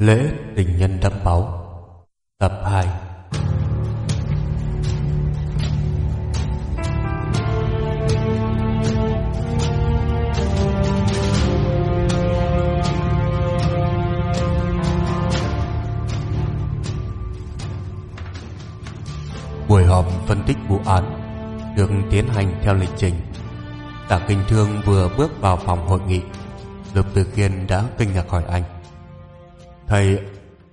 Lễ tình nhân đẫm máu Tập 2 Buổi họp phân tích vụ án được tiến hành theo lịch trình. Tạ Kinh Thương vừa bước vào phòng hội nghị, Lục Từ Kiên đã kinh ngạc hỏi anh. Thầy,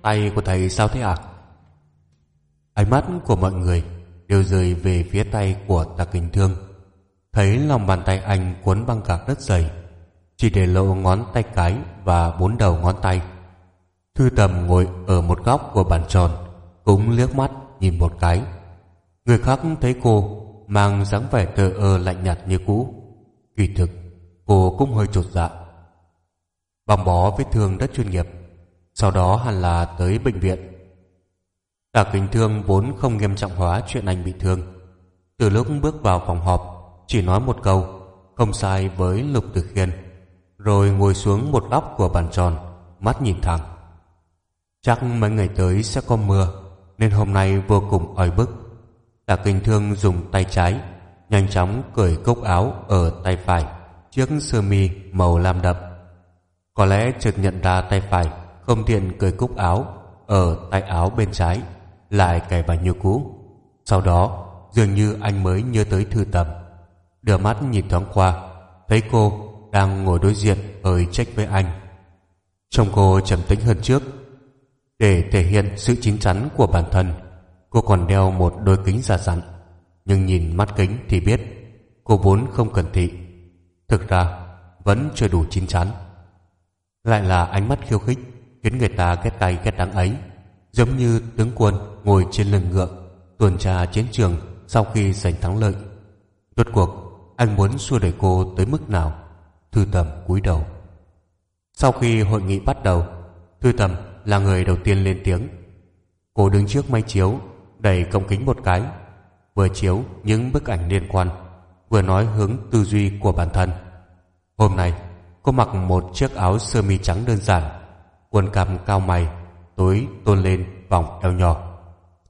tay của thầy sao thế ạ? Ánh mắt của mọi người đều rơi về phía tay của Tạ Kinh Thương. Thấy lòng bàn tay anh cuốn băng gạc rất dày, chỉ để lộ ngón tay cái và bốn đầu ngón tay. Thư Tầm ngồi ở một góc của bàn tròn, cũng liếc mắt nhìn một cái. Người khác thấy cô mang dáng vẻ tờ ơ lạnh nhạt như cũ. Kỳ thực, cô cũng hơi chột dạ. Băng bó vết thương rất chuyên nghiệp, sau đó hẳn là tới bệnh viện. Cả kính thương vốn không nghiêm trọng hóa chuyện anh bị thương. Từ lúc bước vào phòng họp, chỉ nói một câu, không sai với Lục Tử Khiên, rồi ngồi xuống một góc của bàn tròn, mắt nhìn thẳng. Chắc mấy ngày tới sẽ có mưa, nên hôm nay vô cùng oi bức. Tạ Kinh Thương dùng tay trái nhanh chóng cởi cúc áo ở tay phải chiếc sơ mi màu lam đậm. Có lẽ chợt nhận ra tay phải không tiện cởi cúc áo, ở tay áo bên trái, lại cài vào như cũ. Sau đó, dường như anh mới nhớ tới thư tầm. Đưa mắt nhìn thoáng qua, thấy cô đang ngồi đối diện hơi trách với anh. Trông cô trầm tĩnh hơn trước để thể hiện sự chín chắn của bản thân, Cô còn đeo một đôi kính giả dặn Nhưng nhìn mắt kính thì biết, Cô vốn không cần thị Thực ra, vẫn chưa đủ chín chắn Lại là ánh mắt khiêu khích Khiến người ta ghét tay ghét đắng ấy, Giống như tướng quân ngồi trên lưng ngựa, Tuần tra chiến trường Sau khi giành thắng lợi. Rốt cuộc, anh muốn xua đuổi cô tới mức nào? Thư tầm cúi đầu. Sau khi hội nghị bắt đầu, Thư tầm là người đầu tiên lên tiếng. Cô đứng trước máy chiếu, đẩy công kính một cái, vừa chiếu những bức ảnh liên quan, vừa nói hướng tư duy của bản thân. Hôm nay, cô mặc một chiếc áo sơ mi trắng đơn giản quần cằm cao mày túi tôn lên vòng eo nhỏ.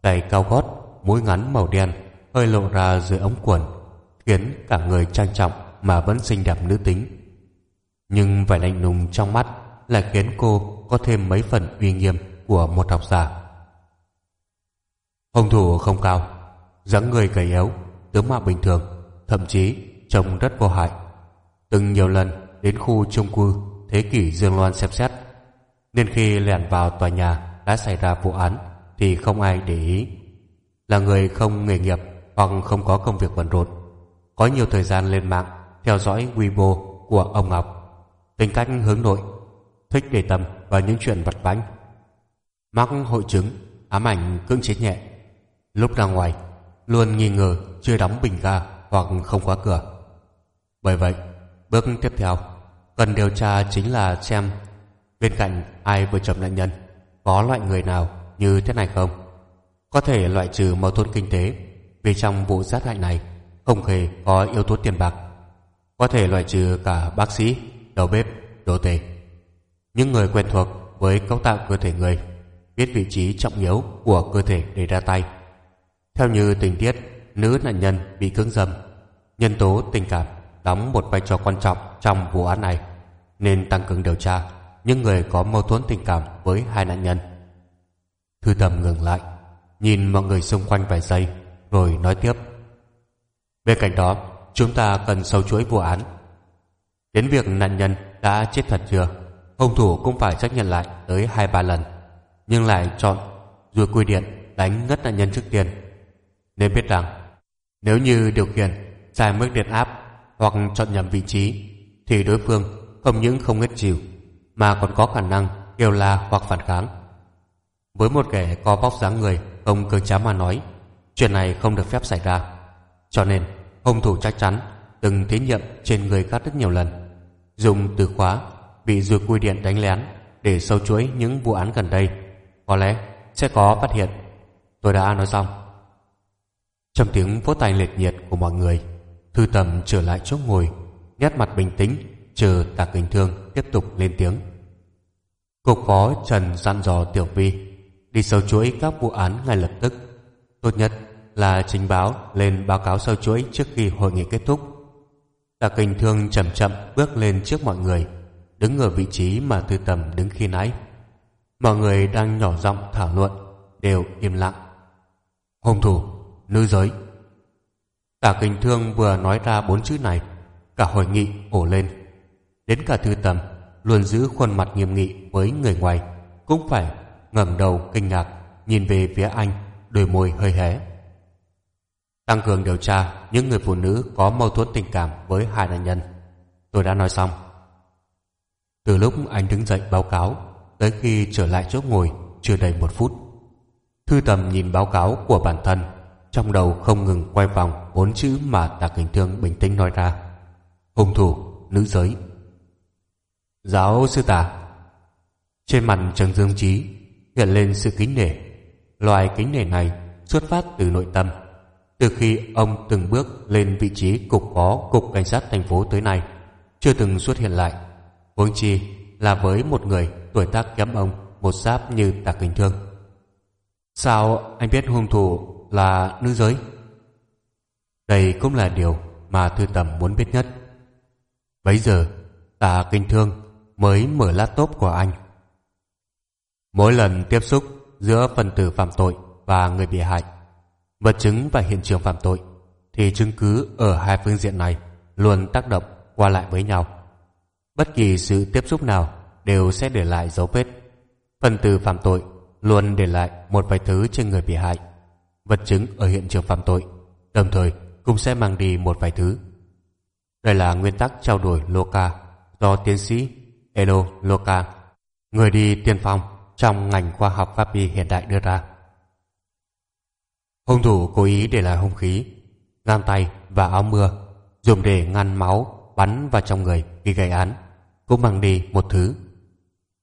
Giày cao gót mũi ngắn màu đen hơi lộ ra dưới ống quần khiến cả người trang trọng mà vẫn xinh đẹp nữ tính. Nhưng vẻ lạnh lùng trong mắt lại khiến cô có thêm mấy phần uy nghiêm của một học giả. Hung thủ không cao, dáng người gầy yếu, tướng mạo bình thường, thậm chí trông rất vô hại. Từng nhiều lần đến khu trung cư thế kỷ Dương Loan xem xét, nên khi lẻn vào tòa nhà đã xảy ra vụ án thì không ai để ý. Là người không nghề nghiệp hoặc không có công việc bận rộn, có nhiều thời gian lên mạng theo dõi Weibo của ông Ngọc. Tính cách hướng nội, thích để tâm vào những chuyện vặt vãnh. Mắc hội chứng, ám ảnh cưỡng chế nhẹ Lúc ra ngoài Luôn nghi ngờ chưa đóng bình ga Hoặc không khóa cửa Bởi vậy bước tiếp theo Cần điều tra chính là xem Bên cạnh ai vừa chồng nạn nhân Có loại người nào như thế này không? Có thể loại trừ mâu thuẫn kinh tế Vì trong vụ sát hại này Không hề có yếu tố tiền bạc. Có thể loại trừ cả bác sĩ Đầu bếp, đồ tề Những người quen thuộc với cấu tạo cơ thể người biết vị trí trọng yếu của cơ thể để ra tay. Theo như tình tiết, nữ nạn nhân bị cưỡng dâm, nhân tố tình cảm đóng một vai trò quan trọng trong vụ án này, nên tăng cường điều tra những người có mâu thuẫn tình cảm với hai nạn nhân. Thư tầm ngừng lại, nhìn mọi người xung quanh vài giây, rồi nói tiếp. Bên cạnh đó, chúng ta cần sâu chuỗi vụ án. Đến việc nạn nhân đã chết thật chưa, hung thủ cũng phải xác nhận lại tới hai ba lần, nhưng lại chọn rồi quy điện đánh ngất nạn nhân trước tiên nên biết rằng nếu như điều khiển sai mức điện áp hoặc chọn nhầm vị trí thì đối phương không những không ngất chịu mà còn có khả năng kêu la hoặc phản kháng. Với một kẻ có vóc dáng người không cường tráng mà nói chuyện này không được phép xảy ra. Cho nên hung thủ chắc chắn từng thí nghiệm trên người khác rất nhiều lần dùng từ khóa bị rùi cui điện đánh lén để sâu chuỗi những vụ án gần đây có lẽ sẽ có phát hiện tôi đã nói xong trong tiếng vỗ tay liệt nhiệt của mọi người, Thư Tầm trở lại chỗ ngồi, nét mặt bình tĩnh, chờ Tạ Kinh Thương tiếp tục lên tiếng. Cục phó Trần dặn dò Tiểu Vi đi sâu chuỗi các vụ án ngay lập tức. Tốt nhất là trình báo lên báo cáo sâu chuỗi trước khi hội nghị kết thúc. Tạ Kinh Thương chậm chậm bước lên trước mọi người, đứng ở vị trí mà Thư Tầm đứng khi nãy. Mọi người đang nhỏ giọng thảo luận, đều im lặng. Hung thủ, nữ giới. Tạ Kinh Thương vừa nói ra bốn chữ này, cả hội nghị ổ lên. Đến cả Thư Tầm, luôn giữ khuôn mặt nghiêm nghị với người ngoài, cũng phải ngẩng đầu kinh ngạc nhìn về phía anh, đôi môi hơi hé. Tăng cường điều tra, những người phụ nữ có mâu thuẫn tình cảm với hai nạn nhân. Tôi đã nói xong. Từ lúc anh đứng dậy báo cáo, tới khi trở lại chỗ ngồi, chưa đầy một phút, thư tầm nhìn báo cáo của bản thân, trong đầu không ngừng quay vòng bốn chữ mà tạc hình thương bình tĩnh nói ra. Hung thủ, nữ giới. Giáo sư tả Trên mặt Trần Dương Trí hiện lên sự kính nể. Loài kính nể này xuất phát từ nội tâm. Từ khi ông từng bước lên vị trí cục phó cục cảnh sát thành phố tới nay, chưa từng xuất hiện lại. Huống chi là với một người tuổi tác kém ông một giáp như Tạc kinh Thương. Sao anh biết hung thủ là nữ giới? Đây cũng là điều mà Thư Tầm muốn biết nhất. Bấy giờ, Tà Kinh Thương mới mở laptop của anh. Mỗi lần tiếp xúc giữa phần tử phạm tội và người bị hại, vật chứng và hiện trường phạm tội, thì chứng cứ ở hai phương diện này luôn tác động qua lại với nhau. Bất kỳ sự tiếp xúc nào đều sẽ để lại dấu vết. Phần tử phạm tội luôn để lại một vài thứ trên người bị hại. Vật chứng ở hiện trường phạm tội đồng thời cũng sẽ mang đi một vài thứ. Đây là nguyên tắc trao đổi Loca do tiến sĩ Elo Loca, người đi tiên phong trong ngành khoa học pháp y hiện đại đưa ra. Hung thủ cố ý để lại hung khí, găng tay và áo mưa dùng để ngăn máu bắn vào trong người khi gây án, cũng mang đi một thứ.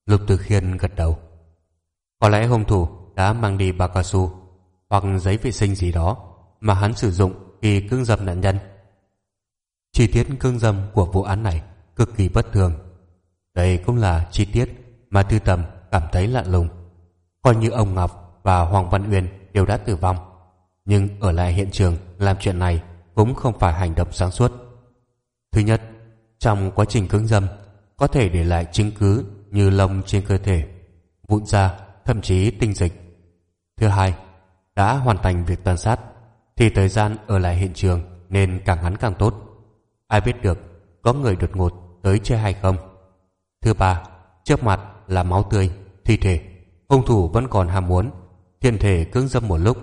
Lục Từ Khiên gật đầu. Có lẽ hung thủ đã mang đi bao cao su hoặc giấy vệ sinh gì đó mà hắn sử dụng khi cưỡng dâm nạn nhân. Chi tiết cưỡng dâm của vụ án này cực kỳ bất thường đây cũng là chi tiết mà Thư Tầm cảm thấy lạ lùng. Coi như ông Ngọc và Hoàng Văn Uyên đều đã tử vong, nhưng ở lại hiện trường làm chuyện này cũng không phải hành động sáng suốt. Thứ nhất, trong quá trình cưỡng dâm có thể để lại chứng cứ như lông trên cơ thể, vụn da, thậm chí tinh dịch. Thứ hai, đã hoàn thành việc tàn sát thì thời gian ở lại hiện trường nên càng ngắn càng tốt. Ai biết được có người đột ngột tới chơi hay không? Thứ ba, trước mặt là máu tươi, thi thể. Hung thủ vẫn còn ham muốn, thiên thể cưỡng dâm một lúc,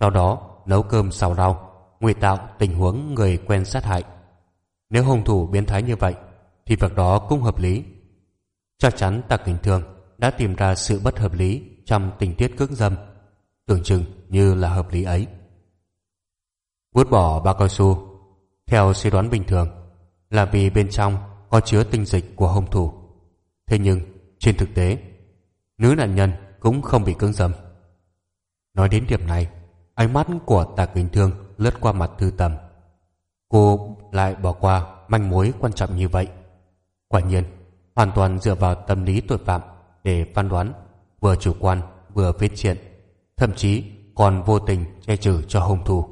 sau đó nấu cơm xào rau, nguy tạo tình huống người quen sát hại. Nếu hung thủ biến thái như vậy, thì việc đó cũng hợp lý. Chắc chắn Tạc Kính Thương đã tìm ra sự bất hợp lý trong tình tiết cưỡng dâm, tưởng chừng như là hợp lý ấy. Vút bỏ ba cao su, theo suy đoán bình thường, là vì bên trong có chứa tinh dịch của hung thủ. Thế nhưng, trên thực tế, nữ nạn nhân cũng không bị cưỡng dâm. Nói đến điểm này, ánh mắt của tạ kính thương lướt qua mặt thư tầm. Cô lại bỏ qua manh mối quan trọng như vậy. Quả nhiên, hoàn toàn dựa vào tâm lý tội phạm để phán đoán, vừa chủ quan vừa viết triện, thậm chí còn vô tình che chở cho hung thủ.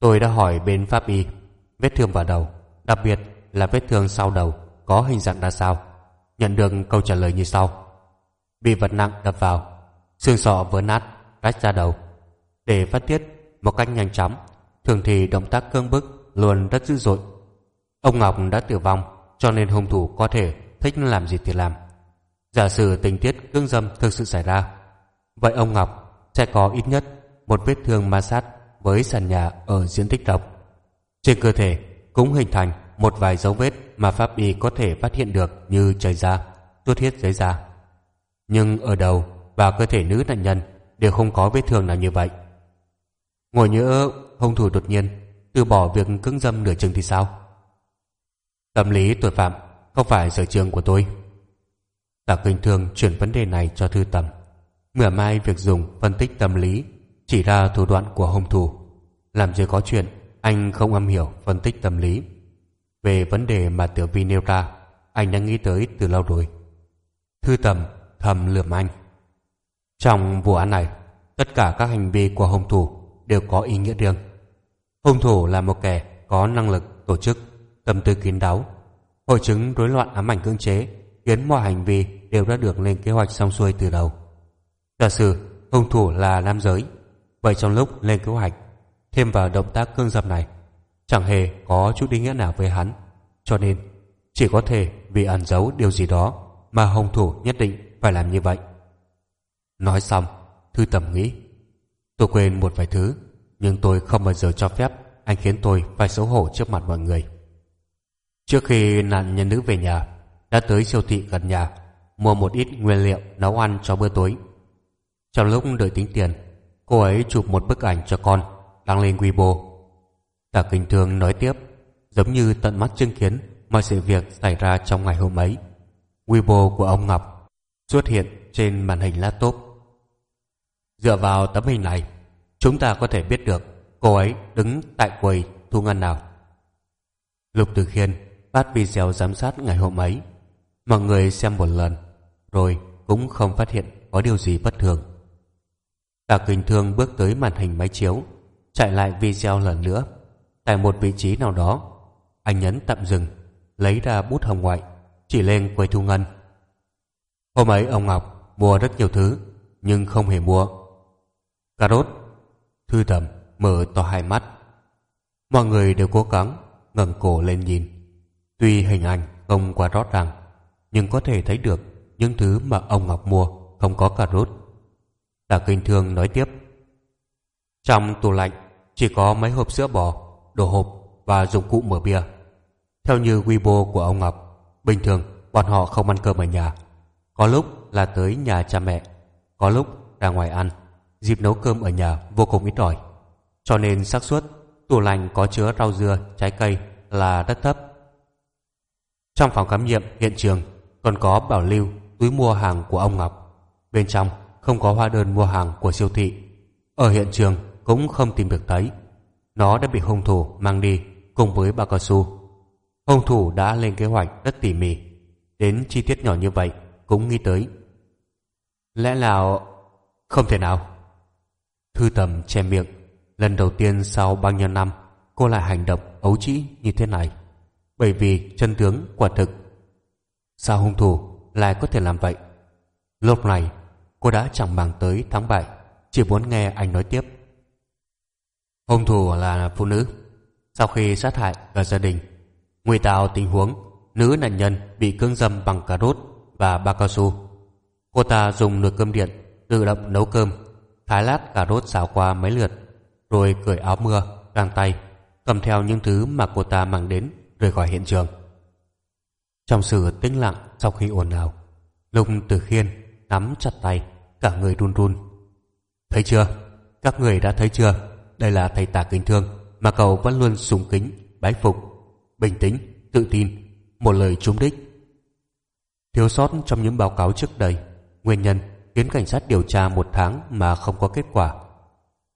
Tôi đã hỏi bên pháp y, vết thương vào đầu, đặc biệt là vết thương sau đầu có hình dạng ra sao nhận được câu trả lời như sau. Bị vật nặng đập vào, xương sọ vỡ nát, rách ra đầu. Để phát tiết một cách nhanh chóng, thường thì động tác cương bức luôn rất dữ dội. Ông Ngọc đã tử vong, cho nên hung thủ có thể thích làm gì thì làm. Giả sử tình tiết cưỡng dâm thực sự xảy ra, vậy ông Ngọc sẽ có ít nhất một vết thương ma sát với sàn nhà ở diện tích rộng. Trên cơ thể cũng hình thành một vài dấu vết mà pháp y có thể phát hiện được như chảy da, tuốt huyết dưới da. Nhưng ở đầu và cơ thể nữ nạn nhân đều không có vết thương nào như vậy. Ngồi nhớ hung thủ đột nhiên từ bỏ việc cưỡng dâm nửa chừng thì sao? Tâm lý tội phạm không phải sở trường của tôi. Tạ Kinh Thương chuyển vấn đề này cho Thư Tầm. Mửa mai việc dùng phân tích tâm lý chỉ ra thủ đoạn của hung thủ. Làm gì có chuyện anh không am hiểu phân tích tâm lý. Về vấn đề mà Tiểu Vi nêu ra, anh đã nghĩ tới từ lâu rồi. Thư tầm thầm lườm anh. Trong vụ án này, tất cả các hành vi của hung thủ đều có ý nghĩa riêng. Hung thủ là một kẻ có năng lực tổ chức, tâm tư kín đáo. Hội chứng rối loạn ám ảnh cưỡng chế khiến mọi hành vi đều đã được lên kế hoạch xong xuôi từ đầu. Giả sử hung thủ là nam giới, vậy trong lúc lên kế hoạch, thêm vào động tác cương dập này, chẳng hề có chút ý nghĩa nào với hắn, cho nên chỉ có thể vì ẩn giấu điều gì đó mà hung thủ nhất định phải làm như vậy. Nói xong, Thư Tầm nghĩ, tôi quên một vài thứ, nhưng tôi không bao giờ cho phép anh khiến tôi phải xấu hổ trước mặt mọi người. Trước khi nạn nhân nữ về nhà, đã tới siêu thị gần nhà, mua một ít nguyên liệu nấu ăn cho bữa tối. Trong lúc đợi tính tiền, cô ấy chụp một bức ảnh cho con, đăng lên Weibo. Cả kinh thương nói tiếp, giống như tận mắt chứng kiến mọi sự việc xảy ra trong ngày hôm ấy. Weibo của ông Ngọc xuất hiện trên màn hình laptop. Dựa vào tấm hình này, chúng ta có thể biết được cô ấy đứng tại quầy thu ngân nào. Lục Từ Khiên phát video giám sát ngày hôm ấy. Mọi người xem một lần, rồi cũng không phát hiện có điều gì bất thường. Cả kinh thương bước tới màn hình máy chiếu, chạy lại video lần nữa. Tại một vị trí nào đó, anh nhấn tạm dừng, lấy ra bút hồng ngoại, chỉ lên quầy thu ngân. Hôm ấy ông Ngọc mua rất nhiều thứ, nhưng không hề mua. Cà rốt, thư tầm, mở to hai mắt. Mọi người đều cố gắng ngẩng cổ lên nhìn. Tuy hình ảnh không quá rõ ràng, nhưng có thể thấy được những thứ mà ông Ngọc mua không có cà rốt. Tạ Kinh Thương nói tiếp. Trong tủ lạnh chỉ có mấy hộp sữa bò, đồ hộp và dụng cụ mở bia. Theo như Weibo của ông Ngọc, bình thường bọn họ không ăn cơm ở nhà. Có lúc là tới nhà cha mẹ, có lúc ra ngoài ăn. Dịp nấu cơm ở nhà vô cùng ít ỏi. Cho nên xác suất tủ lạnh có chứa rau dưa, trái cây là rất thấp. Trong phòng khám nghiệm hiện trường còn có bảo lưu túi mua hàng của ông Ngọc. Bên trong không có hóa đơn mua hàng của siêu thị. Ở hiện trường cũng không tìm được thấy. Nó đã bị hung thủ mang đi cùng với bao cao su. Hung thủ đã lên kế hoạch rất tỉ mỉ. Đến chi tiết nhỏ như vậy cũng nghĩ tới. Lẽ nào... Không thể nào. Thư tầm che miệng. Lần đầu tiên sau bao nhiêu năm, cô lại hành động ấu trĩ như thế này. Bởi vì chân tướng quả thực. Sao hung thủ lại có thể làm vậy? Lúc này, cô đã chẳng màng tới thắng bại, chỉ muốn nghe anh nói tiếp hung thủ là phụ nữ. Sau khi sát hại cả gia đình nguy tạo tình huống, nữ nạn nhân bị cưỡng dâm bằng cà rốt và ba cao su. Cô ta dùng nồi cơm điện tự động nấu cơm, thái lát cà rốt xào qua mấy lượt, rồi cởi áo mưa găng tay, cầm theo những thứ mà cô ta mang đến rời khỏi hiện trường. Trong sự tĩnh lặng sau khi ồn ào, lục tử khiên nắm chặt tay, cả người run run. Thấy chưa? Các người đã thấy chưa? Đây là thầy tả kính thương mà cậu vẫn luôn sùng kính, bái phục, bình tĩnh, tự tin. Một lời trúng đích. Thiếu sót trong những báo cáo trước đây, nguyên nhân khiến cảnh sát điều tra một tháng mà không có kết quả.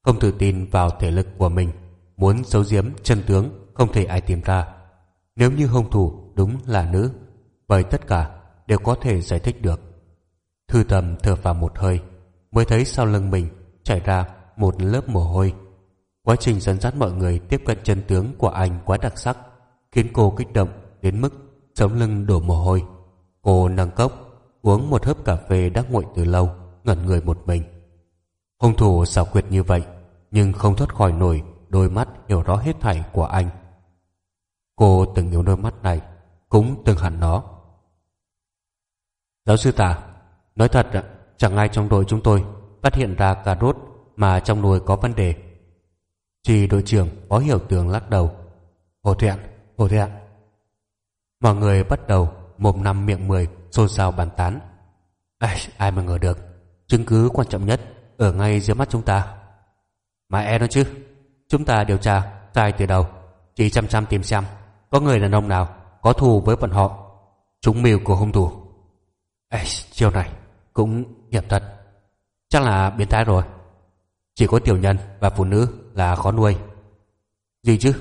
Không tự tin vào thể lực của mình, muốn giấu giếm chân tướng không thể ai tìm ra. Nếu như hung thủ đúng là nữ vậy tất cả đều có thể giải thích được. Thư tầm thở vào một hơi, Mới thấy sau lưng mình chảy ra một lớp mồ hôi. Quá trình dẫn dắt mọi người tiếp cận chân tướng của anh quá đặc sắc, Khiến cô kích động đến mức sống lưng đổ mồ hôi. Cô nâng cốc, Uống một hớp cà phê đã nguội từ lâu, Ngẩn người một mình. Hung thủ xảo quyệt như vậy, Nhưng không thoát khỏi nổi đôi mắt hiểu rõ hết thảy của anh. Cô từng yêu đôi mắt này, Cũng từng hẳn nó. Giáo sư tả Nói thật chẳng ai trong đội chúng tôi phát hiện ra cà rốt mà trong nồi có vấn đề. Chỉ đội trưởng có hiểu tường lắc đầu. Hồ thẹn, hồ thẹn. Mọi người bắt đầu mồm năm miệng mười xôn xao bàn tán. Ai, ai mà ngờ được, chứng cứ quan trọng nhất ở ngay dưới mắt chúng ta. Mà e nó chứ, chúng ta điều tra sai từ đầu, chỉ chăm chăm tìm xem có người đàn ông nào có thù với bọn họ. Chúng mưu của hung thủ. Ê, chiều này cũng hiểm thật chắc là biến thái rồi chỉ có tiểu nhân và phụ nữ là khó nuôi gì chứ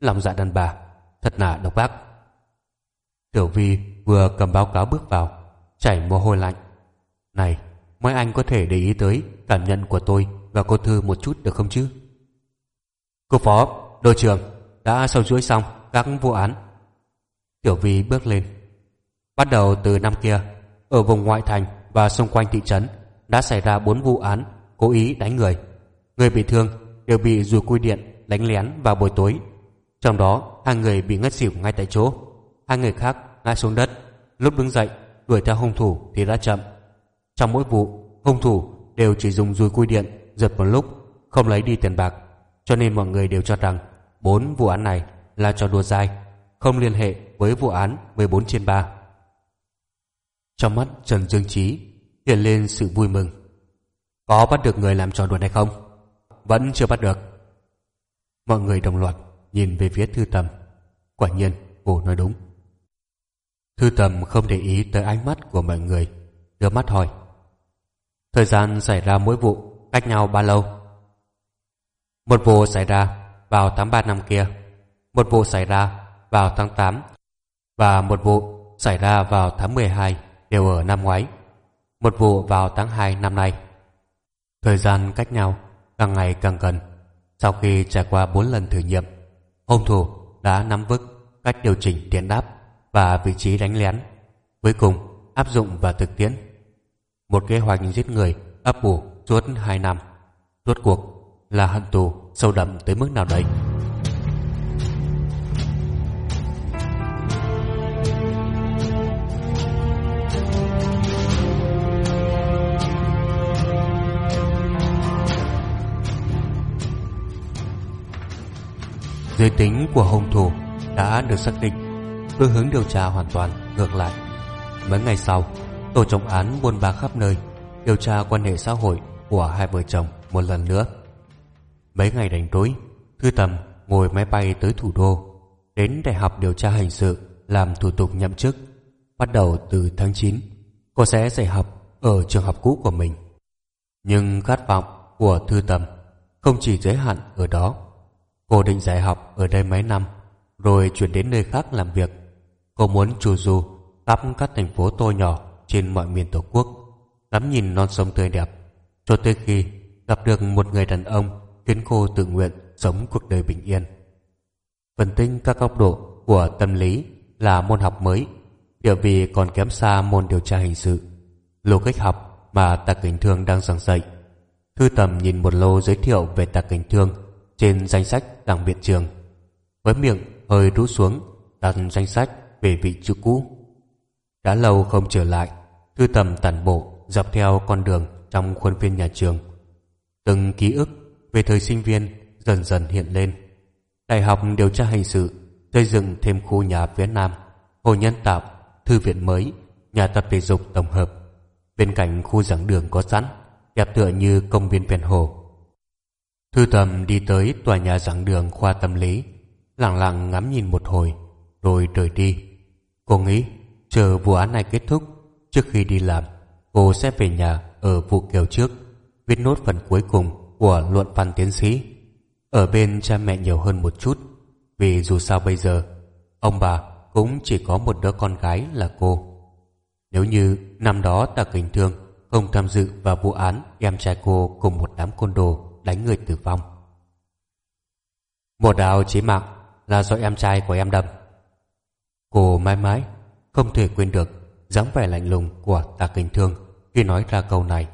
lòng dạ đàn bà thật là độc ác tiểu vi vừa cầm báo cáo bước vào chảy mồ hôi lạnh. Này, mấy anh có thể để ý tới cảm nhận của tôi và cô Thư một chút được không chứ? Cô Phó, đội trưởng đã sâu chuỗi xong các vụ án. Tiểu Vi bước lên. Bắt đầu từ năm kia, ở vùng ngoại thành và xung quanh thị trấn đã xảy ra bốn vụ án cố ý đánh người. Người bị thương đều bị rùi cui điện đánh lén vào buổi tối. Trong đó, hai người bị ngất xỉu ngay tại chỗ. Hai người khác ngã xuống đất. Lúc đứng dậy, đuổi theo hung thủ thì đã chậm. Trong mỗi vụ, hung thủ đều chỉ dùng dùi cui điện giật một lúc, không lấy đi tiền bạc. Cho nên mọi người đều cho rằng bốn vụ án này là trò đùa dai, không liên hệ với vụ án 14 trên 3. Trong mắt Trần Dương Trí hiện lên sự vui mừng. Có bắt được người làm trò đùa này không? Vẫn chưa bắt được. Mọi người đồng loạt nhìn về phía thư tầm. Quả nhiên, cô nói đúng. Thư tầm không để ý tới ánh mắt của mọi người, đưa mắt hỏi. Thời gian xảy ra mỗi vụ cách nhau bao lâu? Một vụ xảy ra vào tháng ba năm kia, một vụ xảy ra vào tháng 8 và một vụ xảy ra vào tháng 12 đều ở năm ngoái, một vụ vào tháng 2 năm nay. Thời gian cách nhau càng ngày càng gần. Sau khi trải qua 4 lần thử nghiệm, hung thủ đã nắm vững cách điều chỉnh tiền đáp và vị trí đánh lén. Cuối cùng áp dụng và thực tiễn. Một kế hoạch giết người ấp ủ suốt 2 năm. Rốt cuộc là hận tù sâu đậm tới mức nào đấy. Giới tính của hung thủ đã được xác định, phương hướng điều tra hoàn toàn ngược lại. Mấy ngày sau, tổ trọng án buôn ba khắp nơi, điều tra quan hệ xã hội của hai vợ chồng một lần nữa. Mấy ngày đánh rối, Thư Tầm ngồi máy bay tới thủ đô, đến Đại học Điều tra Hình sự làm thủ tục nhậm chức. Bắt đầu từ tháng 9, cô sẽ dạy học ở trường học cũ của mình. Nhưng khát vọng của Thư Tầm không chỉ giới hạn ở đó. Cô định dạy học ở đây mấy năm, rồi chuyển đến nơi khác làm việc. Cô muốn trù du khắp các thành phố to nhỏ trên mọi miền Tổ quốc, ngắm nhìn non sông tươi đẹp, cho tới khi gặp được một người đàn ông khiến cô tự nguyện sống cuộc đời bình yên. Phân tích các góc độ của tâm lý là môn học mới, điều vì còn kém xa môn điều tra hình sự. lô cách học mà Tạ Kính Thương đang giảng dạy. Thư tầm nhìn một lô giới thiệu về Tạ Kính Thương trên danh sách đảng viện trường. Với miệng hơi rút xuống, đặt danh sách về vị trí cũ. Đã lâu không trở lại, Thư tầm tản bộ dọc theo con đường trong khuôn viên nhà trường. Từng ký ức về thời sinh viên dần dần hiện lên. Đại học điều tra hình sự xây dựng thêm khu nhà phía Nam, hồ nhân tạo, thư viện mới, nhà tập thể dục tổng hợp. Bên cạnh khu giảng đường có sẵn, đẹp tựa như công viên ven hồ. Thư tầm đi tới tòa nhà giảng đường khoa tâm lý, lặng lặng ngắm nhìn một hồi, rồi rời đi. Cô nghĩ, chờ vụ án này kết thúc, trước khi đi làm, cô sẽ về nhà ở vụ kiều trước, viết nốt phần cuối cùng của luận văn tiến sĩ. Ở bên cha mẹ nhiều hơn một chút, vì dù sao bây giờ, ông bà cũng chỉ có một đứa con gái là cô. Nếu như năm đó Tạ Kình Thương không tham dự vào vụ án em trai cô cùng một đám côn đồ đánh người tử vong. Một đạo chí mạng là do em trai của em đâm. Cô mãi mãi không thể quên được dáng vẻ lạnh lùng của Tạ Kình Thương khi nói ra câu này.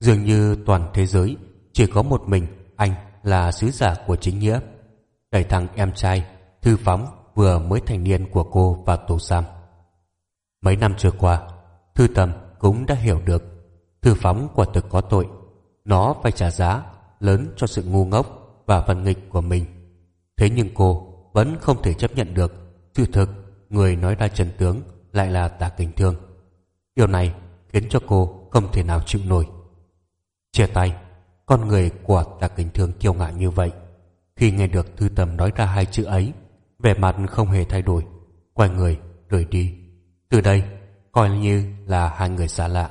Dường như toàn thế giới chỉ có một mình anh là sứ giả của chính nghĩa. Đẩy thằng em trai thư phóng vừa mới thành niên của cô và tù giam. Mấy năm trôi qua, Thư tầm cũng đã hiểu được thư phóng quả thực có tội. Nó phải trả giá lớn cho sự ngu ngốc và phần nghịch của mình. Thế nhưng cô vẫn không thể chấp nhận được sự thực người nói ra trần tướng lại là tà kình thương. Điều này khiến cho cô không thể nào chịu nổi. Chia tay, con người của tà kình thương kiêu ngạo như vậy. Khi nghe được thư tầm nói ra hai chữ ấy, vẻ mặt không hề thay đổi, quay người rời đi. Từ đây, coi như là hai người xa lạ.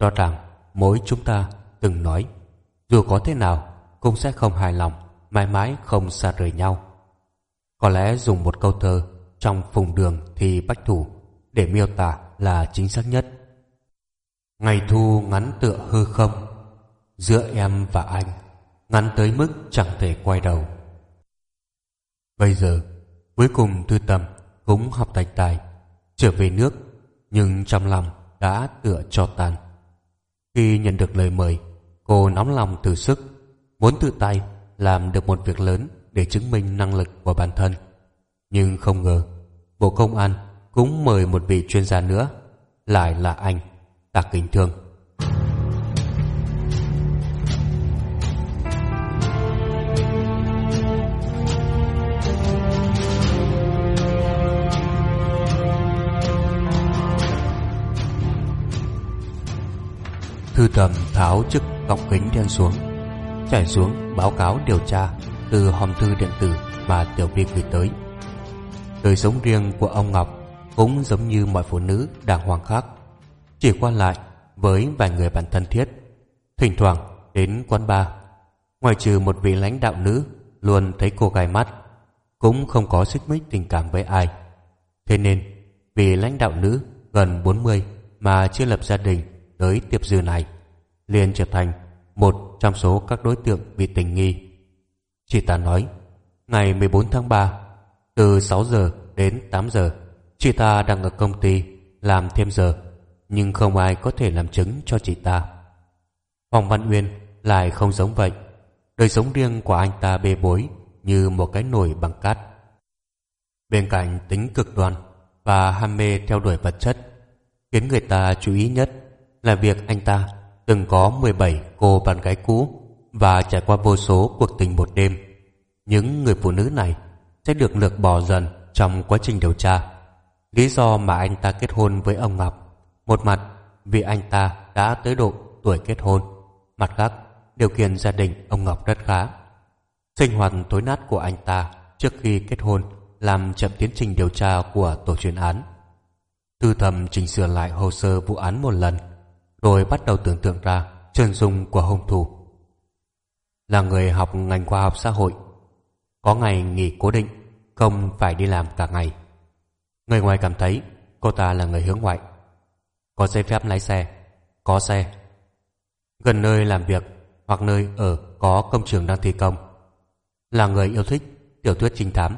Rõ ràng, mỗi chúng ta từng nói dù có thế nào, cũng sẽ không hài lòng, mãi mãi không xa rời nhau. Có lẽ dùng một câu thơ, trong phùng đường thì bách thủ để miêu tả là chính xác nhất. Ngày thu ngắn tựa hư không, Giữa em và anh, Ngắn tới mức chẳng thể quay đầu. Bây giờ, Cuối cùng Thư tầm cũng học thành tài, Trở về nước, Nhưng trong lòng đã tựa cho tàn. Khi nhận được lời mời Cô nóng lòng thử sức, Muốn tự tay làm được một việc lớn Để chứng minh năng lực của bản thân. Nhưng không ngờ, Bộ Công an cũng mời một vị chuyên gia nữa, Lại là anh Tạc Kính Thương. Thư tầm tháo chức gọng kính đen xuống, Trải xuống báo cáo điều tra Từ hòm thư điện tử mà Tiểu Vi gửi tới. Đời sống riêng của ông Ngọc Cũng giống như mọi phụ nữ đàng hoàng khác, Chỉ qua lại với vài người bạn thân thiết. Thỉnh thoảng đến quán bar Ngoài trừ một vị lãnh đạo nữ Luôn thấy cô gái mắt, Cũng không có xích mích tình cảm với ai. Thế nên, Vì lãnh đạo nữ gần 40 Mà chưa lập gia đình tới tiệp dư này, liền trở thành một trong số các đối tượng bị tình nghi. Chị ta nói, ngày 14 tháng 3, từ 6 giờ đến 8 giờ, chị ta đang ở công ty làm thêm giờ, nhưng không ai có thể làm chứng cho chị ta. Hoàng Văn Uyên lại không giống vậy. Đời sống riêng của anh ta bê bối như một cái nồi bằng cát. Bên cạnh tính cực đoan và ham mê theo đuổi vật chất, khiến người ta chú ý nhất là việc anh ta từng có 17 cô bạn gái cũ và trải qua vô số cuộc tình một đêm. Những người phụ nữ này sẽ được lược bỏ dần trong quá trình điều tra. Lý do mà anh ta kết hôn với ông Ngọc, một mặt vì anh ta đã tới độ tuổi kết hôn, mặt khác điều kiện gia đình ông Ngọc rất khá. Sinh hoạt tối nát của anh ta trước khi kết hôn làm chậm tiến trình điều tra của tổ chuyên án. Tư thầm chỉnh sửa lại hồ sơ vụ án một lần rồi bắt đầu tưởng tượng ra chân dung của hung thủ. Là người học ngành khoa học xã hội, có ngày nghỉ cố định, không phải đi làm cả ngày. Người ngoài cảm thấy cô ta là người hướng ngoại, có giấy phép lái xe, có xe. Gần nơi làm việc hoặc nơi ở có công trường đang thi công. Là người yêu thích tiểu thuyết trinh thám,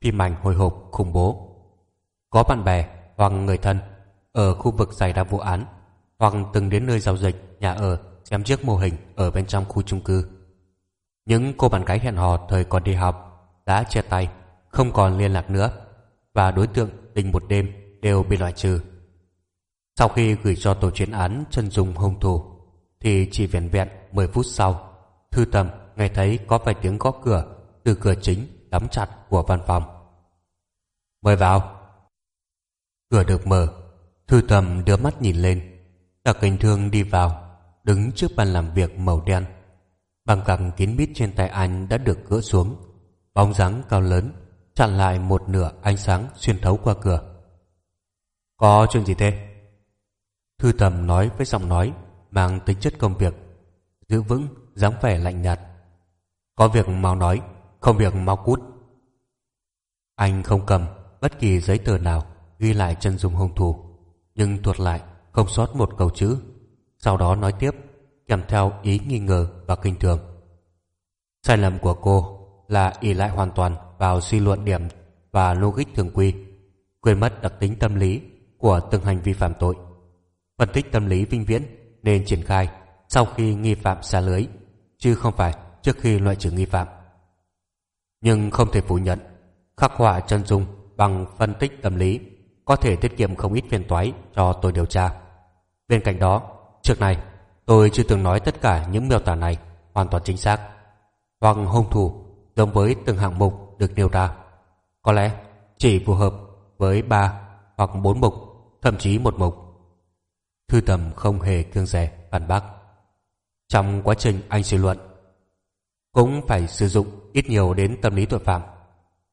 phim ảnh hồi hộp khủng bố. Có bạn bè hoặc người thân ở khu vực xảy ra vụ án hoặc từng đến nơi giao dịch, nhà ở, xem chiếc mô hình ở bên trong khu chung cư. Những cô bạn gái hẹn hò thời còn đi học đã chia tay, không còn liên lạc nữa và đối tượng tình một đêm đều bị loại trừ. Sau khi gửi cho tổ chuyên án chân dung hung thủ thì chỉ vẹn vẹn 10 phút sau, Thư Tầm nghe thấy có vài tiếng gõ cửa từ cửa chính đóng chặt của văn phòng. Mời vào. Cửa được mở, Thư Tầm đưa mắt nhìn lên Tạ kinh Thương đi vào, đứng trước bàn làm việc màu đen. Bằng cẳng kín mít trên tay anh đã được gỡ xuống, bóng dáng cao lớn chặn lại một nửa ánh sáng xuyên thấu qua cửa. Có chuyện gì thế? Thư Tầm nói với giọng nói mang tính chất công việc, giữ vững dáng vẻ lạnh nhạt. Có việc mau nói, không việc mau cút. Anh không cầm bất kỳ giấy tờ nào ghi lại chân dung hung thủ, nhưng thuật lại không sót một câu chữ. Sau đó nói tiếp, kèm theo ý nghi ngờ và kinh thường. Sai lầm của cô là ỉ lại hoàn toàn vào suy luận điểm và logic thường quy, quên mất đặc tính tâm lý của từng hành vi phạm tội. Phân tích tâm lý vinh viễn nên triển khai sau khi nghi phạm xa lưới, chứ không phải trước khi loại trừ nghi phạm. Nhưng không thể phủ nhận khắc họa chân dung bằng phân tích tâm lý có thể tiết kiệm không ít phiền toái cho tôi điều tra. Bên cạnh đó, trước này tôi chưa từng nói tất cả những miêu tả này hoàn toàn chính xác hoặc hung thủ giống với từng hạng mục được nêu ra. Có lẽ chỉ phù hợp với ba hoặc bốn mục, thậm chí một mục. Thư tầm không hề cương rẻ phản bác. Trong quá trình anh suy luận, cũng phải sử dụng ít nhiều đến tâm lý tội phạm.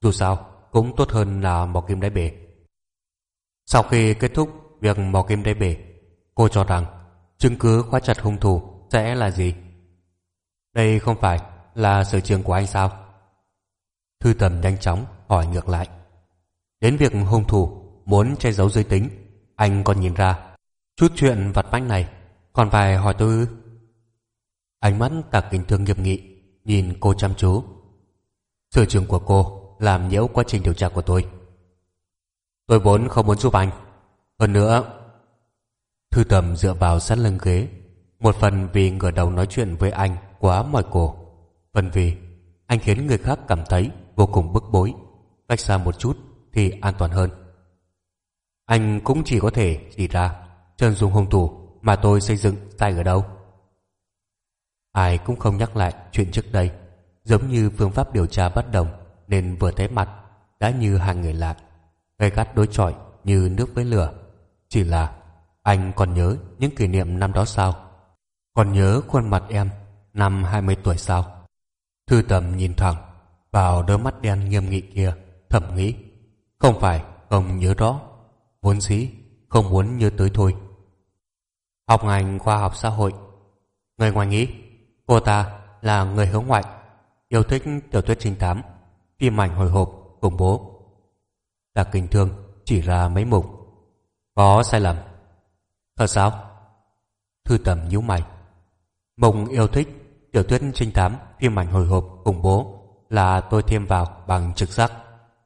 Dù sao, cũng tốt hơn là mò kim đáy bể. Sau khi kết thúc việc mò kim đáy bể, cô cho rằng chứng cứ khóa chặt hung thủ sẽ là gì? Đây không phải là sở trường của anh sao? Thư tầm nhanh chóng hỏi ngược lại. Đến việc hung thủ muốn che giấu giới tính, anh còn nhìn ra chút chuyện vặt vãnh này Còn phải hỏi tôi ư? Ánh mắt tạc kính thương nghiêm nghị, nhìn cô chăm chú. sở trường của cô làm nhiễu quá trình điều tra của tôi. Tôi vốn không muốn giúp anh. Hơn nữa, Thư tầm dựa vào sát lưng ghế, một phần vì ngửa đầu nói chuyện với anh quá mỏi cổ, phần vì anh khiến người khác cảm thấy vô cùng bức bối, cách xa một chút thì an toàn hơn. Anh cũng chỉ có thể chỉ ra chân dung hung thủ mà tôi xây dựng sai ở đâu. Ai cũng không nhắc lại chuyện trước đây, giống như phương pháp điều tra bất đồng nên vừa thấy mặt đã như hai người lạ, gây gắt đối chọi như nước với lửa. Chỉ là anh còn nhớ những kỷ niệm năm đó sao? Còn nhớ khuôn mặt em năm 20 tuổi sao? Thư tầm nhìn thẳng vào đôi mắt đen nghiêm nghị kia, thầm nghĩ. Không phải không nhớ đó, vốn dĩ không muốn nhớ tới thôi. Học ngành khoa học xã hội, người ngoài nghĩ cô ta là người hướng ngoại, yêu thích tiểu thuyết trinh thám, phim ảnh hồi hộp, khủng bố. Đặc kinh thương chỉ ra mấy mục. Có sai lầm. Thật sao? Thư tầm nhíu mày. Mộng yêu thích tiểu thuyết trinh thám, phim ảnh hồi hộp, khủng bố là tôi thêm vào bằng trực giác.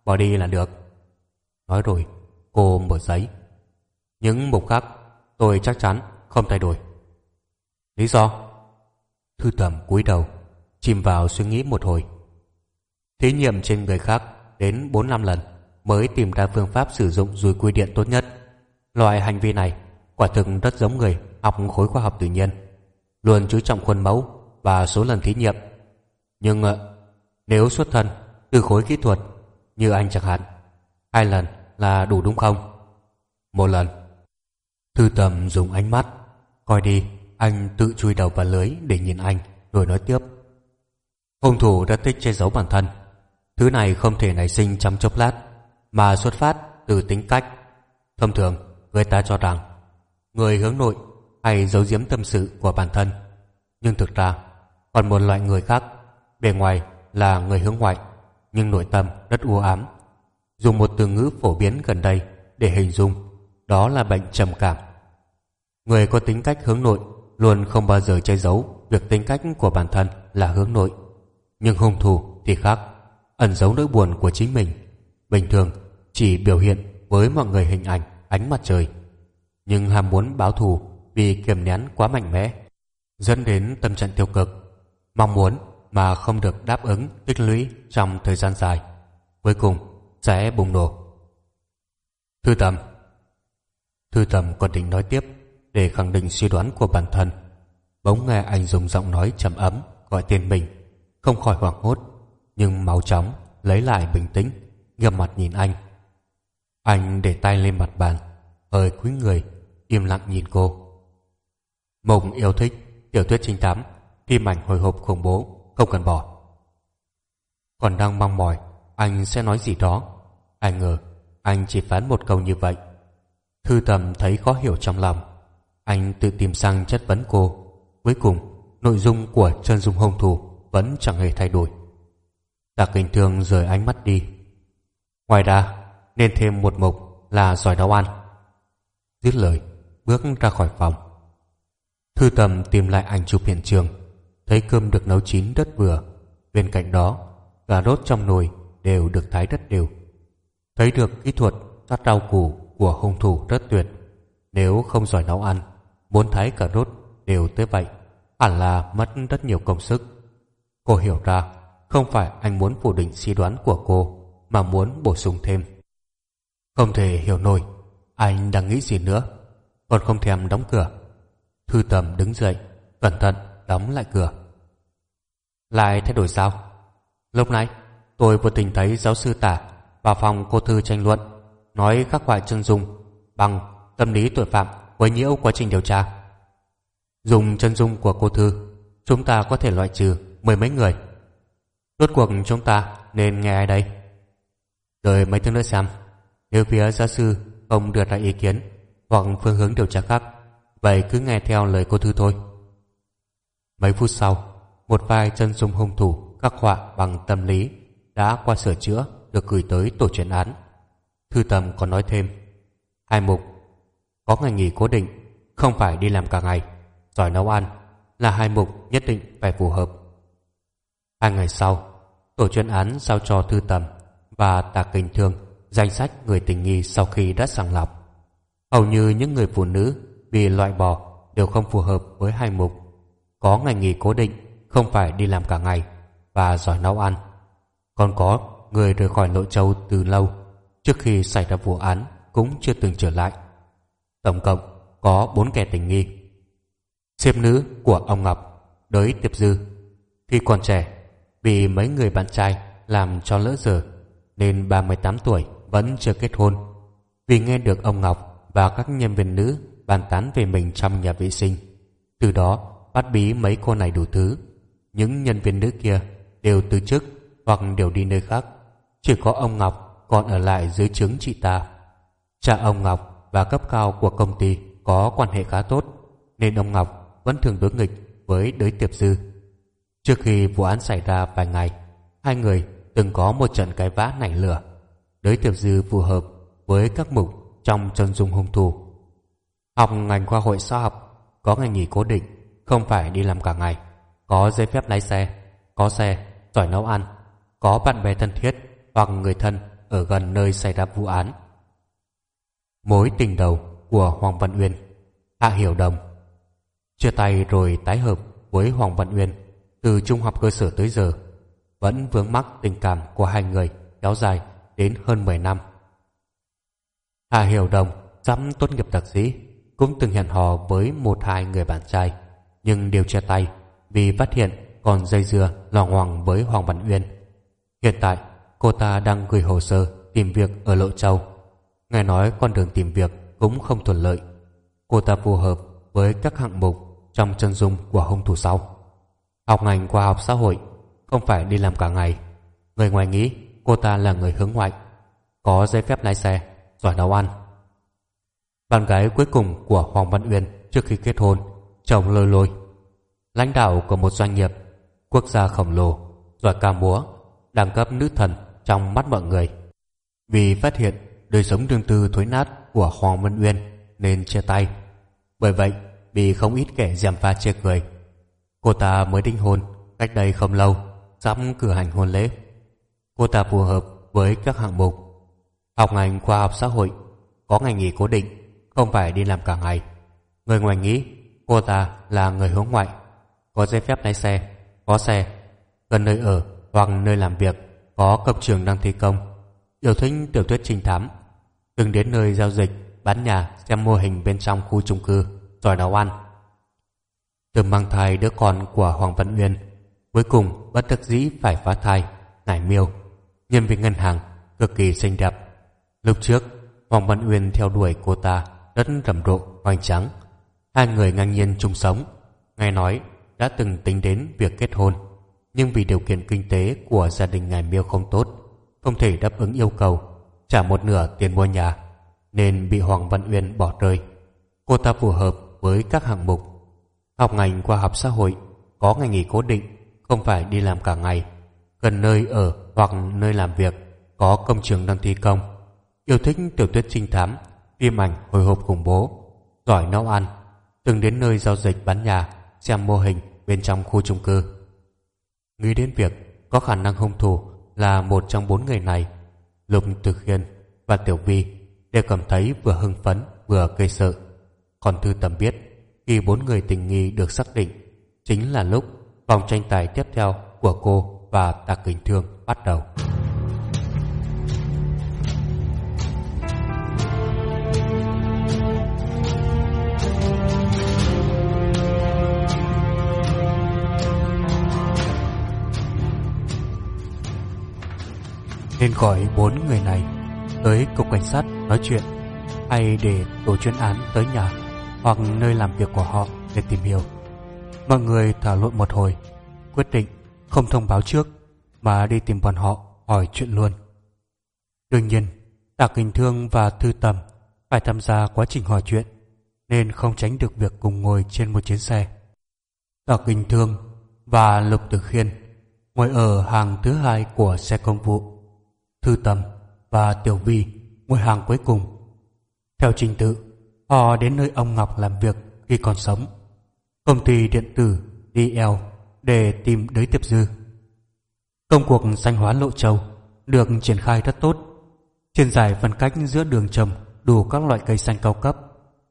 Bỏ đi là được. Nói rồi, cô mở giấy. Những mục khác tôi chắc chắn không thay đổi. Lý do? Thư tầm cúi đầu, chìm vào suy nghĩ một hồi. Thí nghiệm trên người khác đến 4-5 lần mới tìm ra phương pháp sử dụng dùi cui điện tốt nhất. Loại hành vi này quả thực rất giống người học khối khoa học tự nhiên, luôn chú trọng khuôn mẫu và số lần thí nghiệm. Nhưng ờ, nếu xuất thân từ khối kỹ thuật như anh chẳng hạn, hai lần là đủ đúng không? Một lần. Thư tầm dùng ánh mắt, coi đi, anh tự chui đầu vào lưới để nhìn anh, rồi nói tiếp. Hung thủ đã thích che giấu bản thân. Thứ này không thể nảy sinh trong chốc lát, mà xuất phát từ tính cách. Thông thường, người ta cho rằng người hướng nội hay giấu giếm tâm sự của bản thân. Nhưng thực ra, còn một loại người khác, bề ngoài là người hướng ngoại, nhưng nội tâm rất u ám. Dùng một từ ngữ phổ biến gần đây để hình dung, đó là bệnh trầm cảm. Người có tính cách hướng nội luôn không bao giờ che giấu việc tính cách của bản thân là hướng nội. Nhưng hung thủ thì khác, ẩn giấu nỗi buồn của chính mình. Bình thường chỉ biểu hiện với mọi người hình ảnh ánh mặt trời. Nhưng ham muốn báo thù vì kiềm nén quá mạnh mẽ, dẫn đến tâm trạng tiêu cực, mong muốn mà không được đáp ứng tích lũy trong thời gian dài. Cuối cùng sẽ bùng nổ. Thư tầm Thư tầm còn định nói tiếp để khẳng định suy đoán của bản thân. Bỗng nghe anh dùng giọng nói trầm ấm gọi tên mình, không khỏi hoảng hốt, nhưng máu chóng lấy lại bình tĩnh, nghiêm mặt nhìn anh. Anh để tay lên mặt bàn, hơi cúi người, im lặng nhìn cô. Mộng yêu thích, tiểu thuyết trinh thám, phim ảnh hồi hộp khủng bố, không cần bỏ. Còn đang mong mỏi, anh sẽ nói gì đó. Ai ngờ, anh chỉ phán một câu như vậy. Thư tầm thấy khó hiểu trong lòng. Anh tự tìm sang chất vấn cô. Cuối cùng, nội dung của chân dung hung thủ vẫn chẳng hề thay đổi. Tạ hình thương rời ánh mắt đi. Ngoài ra, nên thêm một mục là giỏi nấu ăn. Dứt lời, bước ra khỏi phòng. Thư tầm tìm lại ảnh chụp hiện trường, thấy cơm được nấu chín rất vừa. Bên cạnh đó, gà rốt trong nồi đều được thái rất đều. Thấy được kỹ thuật cắt rau củ của hung thủ rất tuyệt. Nếu không giỏi nấu ăn, muốn thái cà rốt đều tới vậy, hẳn là mất rất nhiều công sức. Cô hiểu ra, không phải anh muốn phủ định suy đoán của cô, mà muốn bổ sung thêm. Không thể hiểu nổi, anh đang nghĩ gì nữa, còn không thèm đóng cửa. Thư tầm đứng dậy, cẩn thận đóng lại cửa. Lại thay đổi sao? Lúc nãy, tôi vừa tình thấy giáo sư tả vào phòng cô Thư tranh luận, nói khắc họa chân dung bằng tâm lý tội phạm quấy nhiễu quá trình điều tra. Dùng chân dung của cô Thư, chúng ta có thể loại trừ mười mấy người. Rốt cuộc chúng ta nên nghe ai đây? Đợi mấy tiếng nữa xem, nếu phía giáo sư không đưa ra ý kiến hoặc phương hướng điều tra khác, vậy cứ nghe theo lời cô Thư thôi. Mấy phút sau, một vài chân dung hung thủ khắc họa bằng tâm lý đã qua sửa chữa được gửi tới tổ chuyên án. Thư Tầm còn nói thêm, hai mục, có ngày nghỉ cố định, không phải đi làm cả ngày, giỏi nấu ăn là hai mục nhất định phải phù hợp. Hai ngày sau, tổ chuyên án giao cho thư tầm và Tạ kinh thương danh sách người tình nghi sau khi đã sàng lọc. Hầu như những người phụ nữ bị loại bỏ đều không phù hợp với hai mục. Có ngành nghề cố định, không phải đi làm cả ngày và giỏi nấu ăn. Còn có người rời khỏi Nội Châu từ lâu trước khi xảy ra vụ án cũng chưa từng trở lại. Tổng cộng có bốn kẻ tình nghi. Xếp nữ của ông Ngọc, đới Tiệp Dư. Khi còn trẻ, vì mấy người bạn trai làm cho lỡ giờ nên 38 tuổi vẫn chưa kết hôn. Vì nghe được ông Ngọc và các nhân viên nữ bàn tán về mình trong nhà vệ sinh. Từ đó bắt bí mấy cô này đủ thứ. Những nhân viên nữ kia đều từ chức hoặc đều đi nơi khác. Chỉ có ông Ngọc còn ở lại dưới trướng chị ta. Cha ông Ngọc và cấp cao của công ty có quan hệ khá tốt nên ông Ngọc vẫn thường đối nghịch với đới tiệp dư. Trước khi vụ án xảy ra vài ngày, hai người từng có một trận cái vã nảy lửa. Đới tiểu dư phù hợp với các mục trong chân dung hung thủ. Học ngành khoa hội xã học, có ngày nghỉ cố định, không phải đi làm cả ngày, có giấy phép lái xe, có xe, giỏi nấu ăn, có bạn bè thân thiết hoặc người thân ở gần nơi xảy ra vụ án. Mối tình đầu của Hoàng Văn Uyên Hạ Hiểu Đồng Chia tay rồi tái hợp với Hoàng Văn Uyên từ trung học cơ sở tới giờ vẫn vướng mắc tình cảm của hai người kéo dài đến hơn 10 năm. Hà Hiểu Đồng sắp tốt nghiệp thạc sĩ, cũng từng hẹn hò với một hai người bạn trai, nhưng đều chia tay vì phát hiện còn dây dưa lò ngoằng với Hoàng Văn Uyên. Hiện tại, cô ta đang gửi hồ sơ tìm việc ở Lộ Châu. Nghe nói con đường tìm việc cũng không thuận lợi. Cô ta phù hợp với các hạng mục trong chân dung của hung thủ sau. Học ngành khoa học xã hội không phải đi làm cả ngày. Người ngoài nghĩ cô ta là người hướng ngoại, có giấy phép lái xe, giỏi nấu ăn. Bạn gái cuối cùng của Hoàng Văn Uyên trước khi kết hôn, chồng lôi lôi. Lãnh đạo của một doanh nghiệp, quốc gia khổng lồ, giỏi ca múa, đẳng cấp nữ thần trong mắt mọi người. Vì phát hiện đời sống đương tư thối nát của Hoàng Văn Uyên nên chia tay. Bởi vậy, bị không ít kẻ gièm pha chê cười. Cô ta mới đính hôn cách đây không lâu, sắp cử hành hôn lễ. Cô ta phù hợp với các hạng mục. Học ngành khoa học xã hội, có ngành nghỉ cố định, không phải đi làm cả ngày. Người ngoài nghĩ cô ta là người hướng ngoại, có giấy phép lái xe, có xe, gần nơi ở hoặc nơi làm việc, có công trường đang thi công, yêu thích tiểu thuyết trinh thám, từng đến nơi giao dịch, bán nhà xem mô hình bên trong khu chung cư, giỏi nấu ăn. Từng mang thai đứa con của Hoàng Văn Uyên, cuối cùng bất đắc dĩ phải phá thai, ngải miêu, nhân viên ngân hàng, cực kỳ xinh đẹp. Lúc trước, Hoàng Văn Uyên theo đuổi cô ta rất rầm rộ, hoành tráng. Hai người ngang nhiên chung sống, nghe nói đã từng tính đến việc kết hôn, nhưng vì điều kiện kinh tế của gia đình ngài miêu không tốt, không thể đáp ứng yêu cầu, trả một nửa tiền mua nhà, nên bị Hoàng Văn Uyên bỏ rơi. Cô ta phù hợp với các hạng mục, học ngành khoa học xã hội, có ngày nghỉ cố định, không phải đi làm cả ngày, gần nơi ở hoặc nơi làm việc, có công trường đang thi công, yêu thích tiểu thuyết trinh thám, phim ảnh hồi hộp khủng bố, giỏi nấu ăn, từng đến nơi giao dịch bán nhà, xem mô hình bên trong khu chung cư. Nghĩ đến việc có khả năng hung thủ là một trong bốn người này, Lục Từ Khiên và Tiểu Vi đều cảm thấy vừa hưng phấn vừa gây sợ. Còn Thư Tầm biết khi bốn người tình nghi được xác định chính là lúc vòng tranh tài tiếp theo của cô và Tạc kính Thương bắt đầu. nên gọi bốn người này tới cục cảnh sát nói chuyện hay để tổ chuyên án tới nhà hoặc nơi làm việc của họ để tìm hiểu. Mọi người thảo luận một hồi, quyết định không thông báo trước mà đi tìm bọn họ hỏi chuyện luôn. Đương nhiên, Tạ Kình Thương và Thư Tầm phải tham gia quá trình hỏi chuyện nên không tránh được việc cùng ngồi trên một chuyến xe. Tạ Kình Thương và Lục Tử Khiên ngồi ở hàng thứ hai của xe công vụ Thư Tầm và Tiểu Vi ngồi hàng cuối cùng. Theo trình tự, họ đến nơi ông Ngọc làm việc khi còn sống. công ty điện tử DL để tìm đới tiệp dư. Công cuộc sanh hóa lộ châu được triển khai rất tốt. Trên dài phân cách giữa đường trồng đủ các loại cây xanh cao cấp,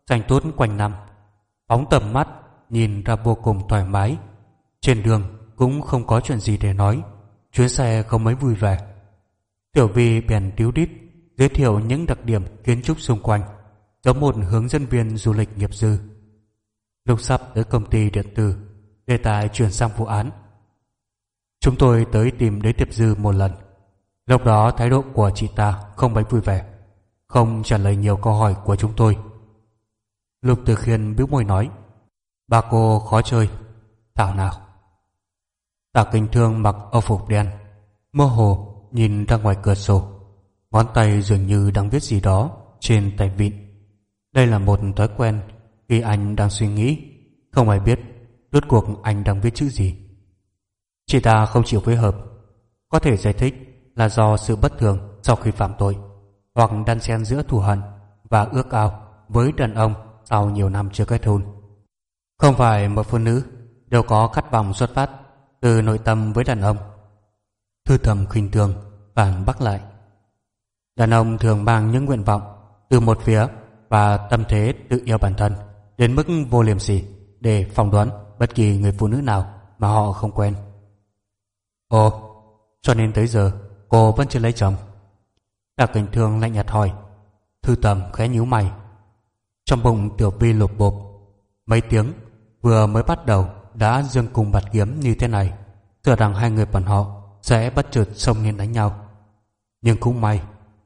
xanh tốt quanh năm. Phóng tầm mắt nhìn ra vô cùng thoải mái. Trên đường cũng không có chuyện gì để nói, chuyến xe không mấy vui vẻ. Tiểu Vi bèn tiếu đít giới thiệu những đặc điểm kiến trúc xung quanh, giống một hướng dẫn viên du lịch nghiệp dư. Lúc sắp tới công ty điện tử, đề tài chuyển sang vụ án. Chúng tôi tới tìm đế tiệp dư một lần. Lúc đó thái độ của chị ta không mấy vui vẻ, không trả lời nhiều câu hỏi của chúng tôi. Lục Từ Khiên bĩu môi nói, bà cô khó chơi, thảo nào. Tạ Kinh Thương mặc âu phục đen, mơ hồ nhìn ra ngoài cửa sổ, ngón tay dường như đang viết gì đó trên tay vịn. Đây là một thói quen khi anh đang suy nghĩ, không ai biết rốt cuộc anh đang viết chữ gì. Chị ta không chịu phối hợp, có thể giải thích là do sự bất thường sau khi phạm tội, hoặc đan xen giữa thù hận và ước ao với đàn ông sau nhiều năm chưa kết hôn. Không phải một phụ nữ đều có khát vọng xuất phát từ nội tâm với đàn ông. Thư thầm khinh thường phản bác lại. Đàn ông thường mang những nguyện vọng từ một phía và tâm thế tự yêu bản thân đến mức vô liềm sỉ để phỏng đoán bất kỳ người phụ nữ nào mà họ không quen. Ồ, cho nên tới giờ cô vẫn chưa lấy chồng. Đạc cảnh thương lạnh nhạt hỏi. Thư tầm khẽ nhíu mày. Trong bụng tiểu vi lột bộp. Mấy tiếng vừa mới bắt đầu đã dương cùng bạt kiếm như thế này. sợ rằng hai người bọn họ sẽ bất chợt xông lên đánh nhau. Nhưng cũng may,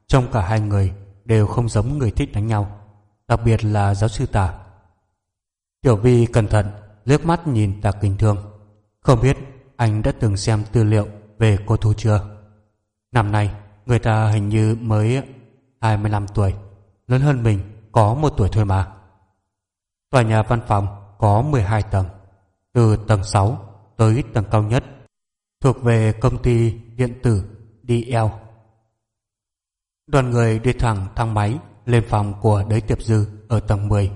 trong cả hai người đều không giống người thích đánh nhau. Đặc biệt là giáo sư tả. Tiểu vi cẩn thận liếc mắt nhìn Tạc Kinh Thương. Không biết anh đã từng xem tư liệu về cô Thu chưa? Năm nay, người ta hình như mới 25 tuổi, lớn hơn mình có một tuổi thôi mà. Tòa nhà văn phòng có 12 tầng, từ tầng 6 tới tầng cao nhất, thuộc về công ty điện tử DL. Đoàn người đi thẳng thang máy lên phòng của đới tiệp dư ở tầng 10.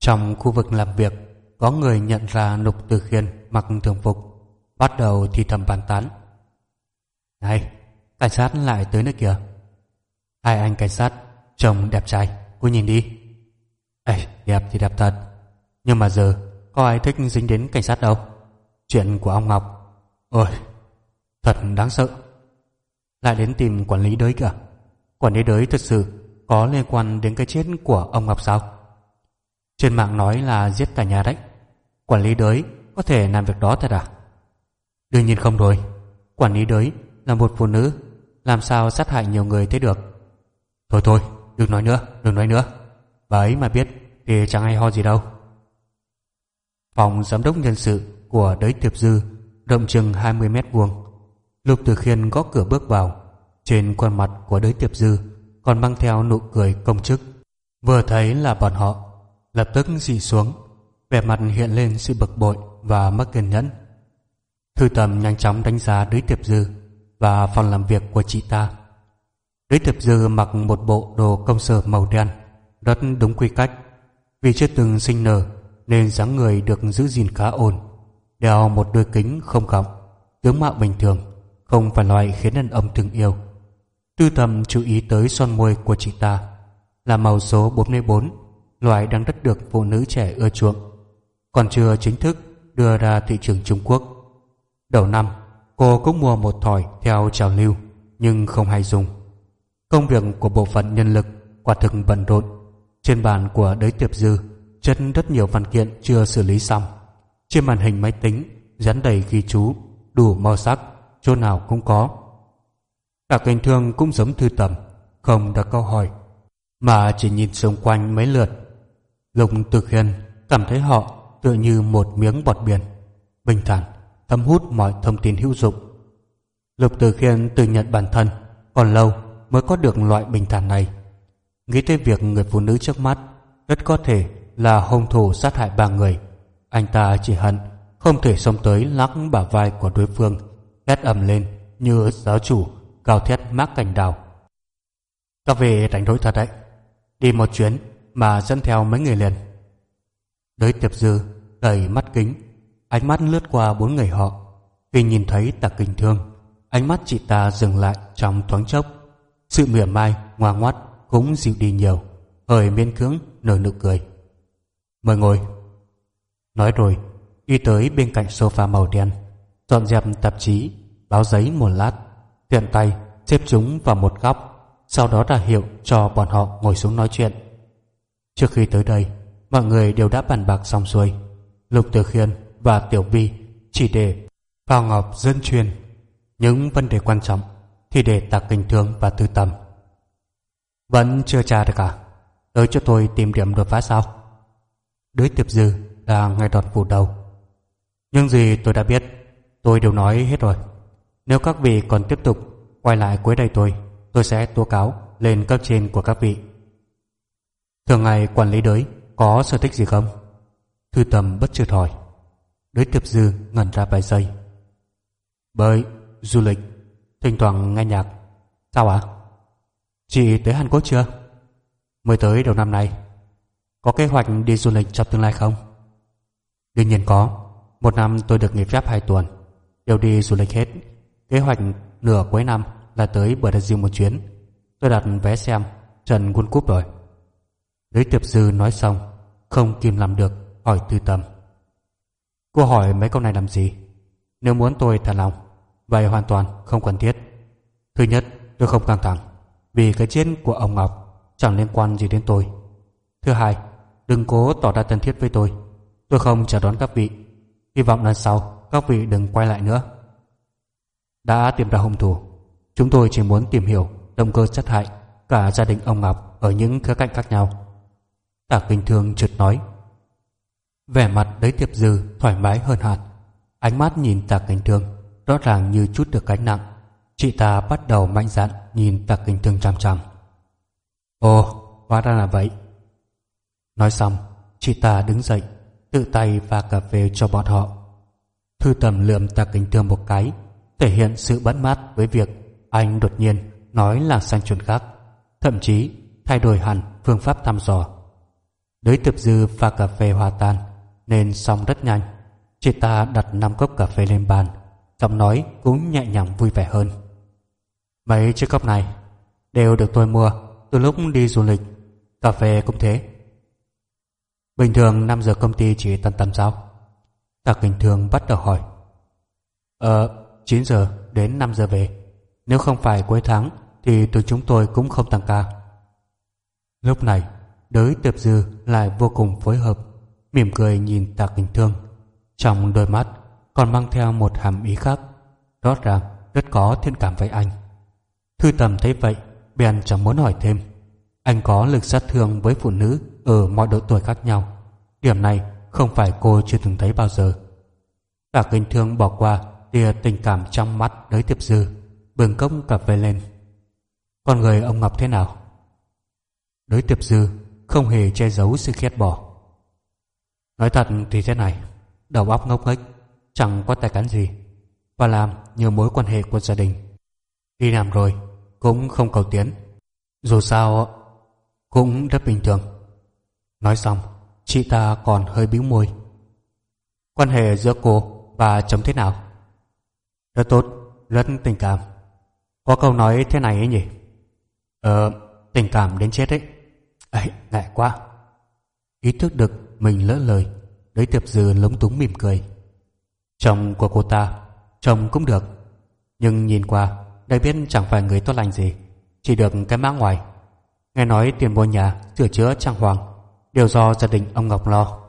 Trong khu vực làm việc, có người nhận ra Lục Từ Khiên mặc thường phục, bắt đầu thì thầm bàn tán. Này, cảnh sát lại tới nữa kìa. Hai anh cảnh sát, trông đẹp trai, cô nhìn đi. Ê, đẹp thì đẹp thật, nhưng mà giờ có ai thích dính đến cảnh sát đâu. Chuyện của ông Ngọc, ôi, thật đáng sợ. Lại đến tìm quản lý đới kìa. Quản lý đới thật sự có liên quan đến cái chết của ông Ngọc sao? Trên mạng nói là giết cả nhà đấy. Quản lý đới có thể làm việc đó thật à? Đương nhiên không rồi. Quản lý đới là một phụ nữ, làm sao sát hại nhiều người thế được? Thôi thôi, đừng nói nữa, đừng nói nữa. Bà ấy mà biết thì chẳng hay ho gì đâu. Phòng giám đốc nhân sự của đới tiệp dư rộng chừng 20 mét vuông. Lục Tử Khiên gõ cửa bước vào. Trên khuôn mặt của đới tiệp dư còn mang theo nụ cười công chức. Vừa thấy là bọn họ, lập tức dị xuống vẻ mặt hiện lên sự bực bội và mất kiên nhẫn. Thư tầm nhanh chóng đánh giá đới tiệp dư và phòng làm việc của chị ta. Đới tiệp dư mặc một bộ đồ công sở màu đen, rất đúng quy cách. Vì chưa từng sinh nở nên dáng người được giữ gìn khá ổn. Đeo một đôi kính không gọng, tướng mạo bình thường, không phải loại khiến đàn ông thương yêu. Tư tầm chú ý tới son môi của chị ta là màu số 44, loại đang rất được phụ nữ trẻ ưa chuộng còn chưa chính thức đưa ra thị trường Trung Quốc. Đầu năm, cô cũng mua một thỏi theo trào lưu, nhưng không hay dùng. Công việc của bộ phận nhân lực quả thực bận rộn. Trên bàn của đới tiệp dư chất rất nhiều văn kiện chưa xử lý xong. Trên màn hình máy tính dán đầy ghi chú, đủ màu sắc, chỗ nào cũng có. Cả kênh thương cũng giống thư tầm, không đặt câu hỏi, mà chỉ nhìn xung quanh mấy lượt. Lục Từ Khiên cảm thấy họ tựa như một miếng bọt biển, bình thản, thấm hút mọi thông tin hữu dụng. Lục Từ Khiên tự nhận bản thân còn lâu mới có được loại bình thản này. Nghĩ tới việc người phụ nữ trước mắt rất có thể là hung thủ sát hại ba người. Anh ta chỉ hận không thể xông tới lắc bả vai của đối phương, hét ầm lên như giáo chủ cao thét mác cảnh đào. Các vị đánh đối thật đấy. Đi một chuyến mà dẫn theo mấy người liền. Đới tiệp dư đầy mắt kính ánh mắt lướt qua bốn người họ. Khi nhìn thấy tạc kinh thương, ánh mắt chị ta dừng lại trong thoáng chốc. Sự mỉa mai, ngoa ngoắt cũng dịu đi nhiều, hơi miên cưỡng nở nụ cười. Mời ngồi. Nói rồi, đi tới bên cạnh sofa màu đen, dọn dẹp tạp chí, báo giấy một lát, tiện tay xếp chúng vào một góc, sau đó ra hiệu cho bọn họ ngồi xuống nói chuyện. Trước khi tới đây, mọi người đều đã bàn bạc xong xuôi. Lục tử khiên và tiểu vi chỉ để vào ngọc dân truyền. Những vấn đề quan trọng thì để tạc kinh thương và tư tâm. Vẫn chưa tra được cả tới cho tôi tìm điểm đột phá sao? Đới tiệp dư đang ngay đọt phủ đầu. Nhưng gì tôi đã biết, tôi đều nói hết rồi. Nếu các vị còn tiếp tục quay lại cuối đây tôi tôi sẽ tố cáo lên cấp trên của các vị. Thường ngày quản lý đới có sở thích gì không? Thư tầm bất chợt hỏi đối tiệp dư ngẩn ra vài giây. Bơi du lịch, thỉnh thoảng nghe nhạc. Sao ạ? Chị tới hàn quốc chưa? Mới tới đầu năm nay. Có kế hoạch đi du lịch trong tương lai không? Đương nhiên có. Một năm tôi được nghỉ phép hai tuần. Đều đi du lịch hết. Kế hoạch nửa cuối năm là tới Brazil một chuyến. Tôi đặt vé xem trận World Cup rồi. Lý Tiệp Dư nói xong, không kìm làm được hỏi tư tâm cô hỏi mấy câu này làm gì? Nếu muốn tôi thả lòng, vậy hoàn toàn không cần thiết. Thứ nhất, tôi không căng thẳng, vì cái chết của ông Ngọc chẳng liên quan gì đến tôi. Thứ hai, đừng cố tỏ ra thân thiết với tôi. Tôi không chào đón các vị. Hy vọng lần sau các vị đừng quay lại nữa. Đã tìm ra hung thủ, chúng tôi chỉ muốn tìm hiểu động cơ sát hại cả gia đình ông Ngọc ở những khía cạnh khác nhau. Tả Kinh Thương trượt nói vẻ mặt đấy tiệp dư, thoải mái hơn hẳn. Ánh mắt nhìn tạc cảnh Thương, rõ ràng như chút được gánh nặng. Chị ta bắt đầu mạnh dạn nhìn tạc cảnh Thương chăm chăm ồ, hóa ra là vậy. Nói xong, chị ta đứng dậy, tự tay pha cà phê cho bọn họ. Thư tầm lượm tạc cảnh Thương một cái, thể hiện sự bất mát với việc anh đột nhiên nói là sang chuyện khác, thậm chí thay đổi hẳn phương pháp thăm dò. Đới tiệp dư pha cà phê hòa tan nên xong rất nhanh. Chị ta đặt năm cốc cà phê lên bàn, giọng nói cũng nhẹ nhàng vui vẻ hơn. Mấy chiếc cốc này đều được tôi mua từ lúc đi du lịch. Cà phê cũng thế. Bình thường 5 giờ công ty chỉ tan tầm sao? Tạc Kinh Thường bắt đầu hỏi. Ờ 9 giờ đến 5 giờ về. Nếu không phải cuối tháng Thì tụi chúng tôi cũng không tăng ca. Lúc này, Đới tiệp dư lại vô cùng phối hợp. Mỉm cười nhìn Tạ Kinh Thương. Trong đôi mắt Còn mang theo một hàm ý khác. Rõ ràng rất có thiện cảm với anh. Thư tầm thấy vậy, Bèn chẳng muốn hỏi thêm. Anh có lực sát thương với phụ nữ Ở mọi độ tuổi khác nhau. Điểm này không phải cô chưa từng thấy bao giờ. Tạ Kinh Thương bỏ qua tia tình cảm trong mắt đới tiệp dư, bừng cốc cà phê lên. Con người ông ngọc thế nào? Đới tiệp dư không hề che giấu sự khét bỏ nói thật thì thế này đầu óc ngốc nghếch chẳng có tài cán gì và làm nhiều mối quan hệ của gia đình đi làm rồi cũng không cầu tiến dù sao cũng rất bình thường nói xong chị ta còn hơi bĩu môi quan hệ giữa cô và chồng thế nào rất tốt, rất tình cảm. Có câu nói thế này ấy nhỉ? Ờ, tình cảm đến chết ấy. Ấy, ngại quá. Ý thức được mình lỡ lời, đấy tiệp dư lúng túng mỉm cười. Chồng của cô ta, chồng cũng được. Nhưng nhìn qua, đây biết chẳng phải người tốt lành gì, chỉ được cái mã ngoài. Nghe nói tiền mua nhà, sửa chữa trang hoàng, đều do gia đình ông Ngọc lo.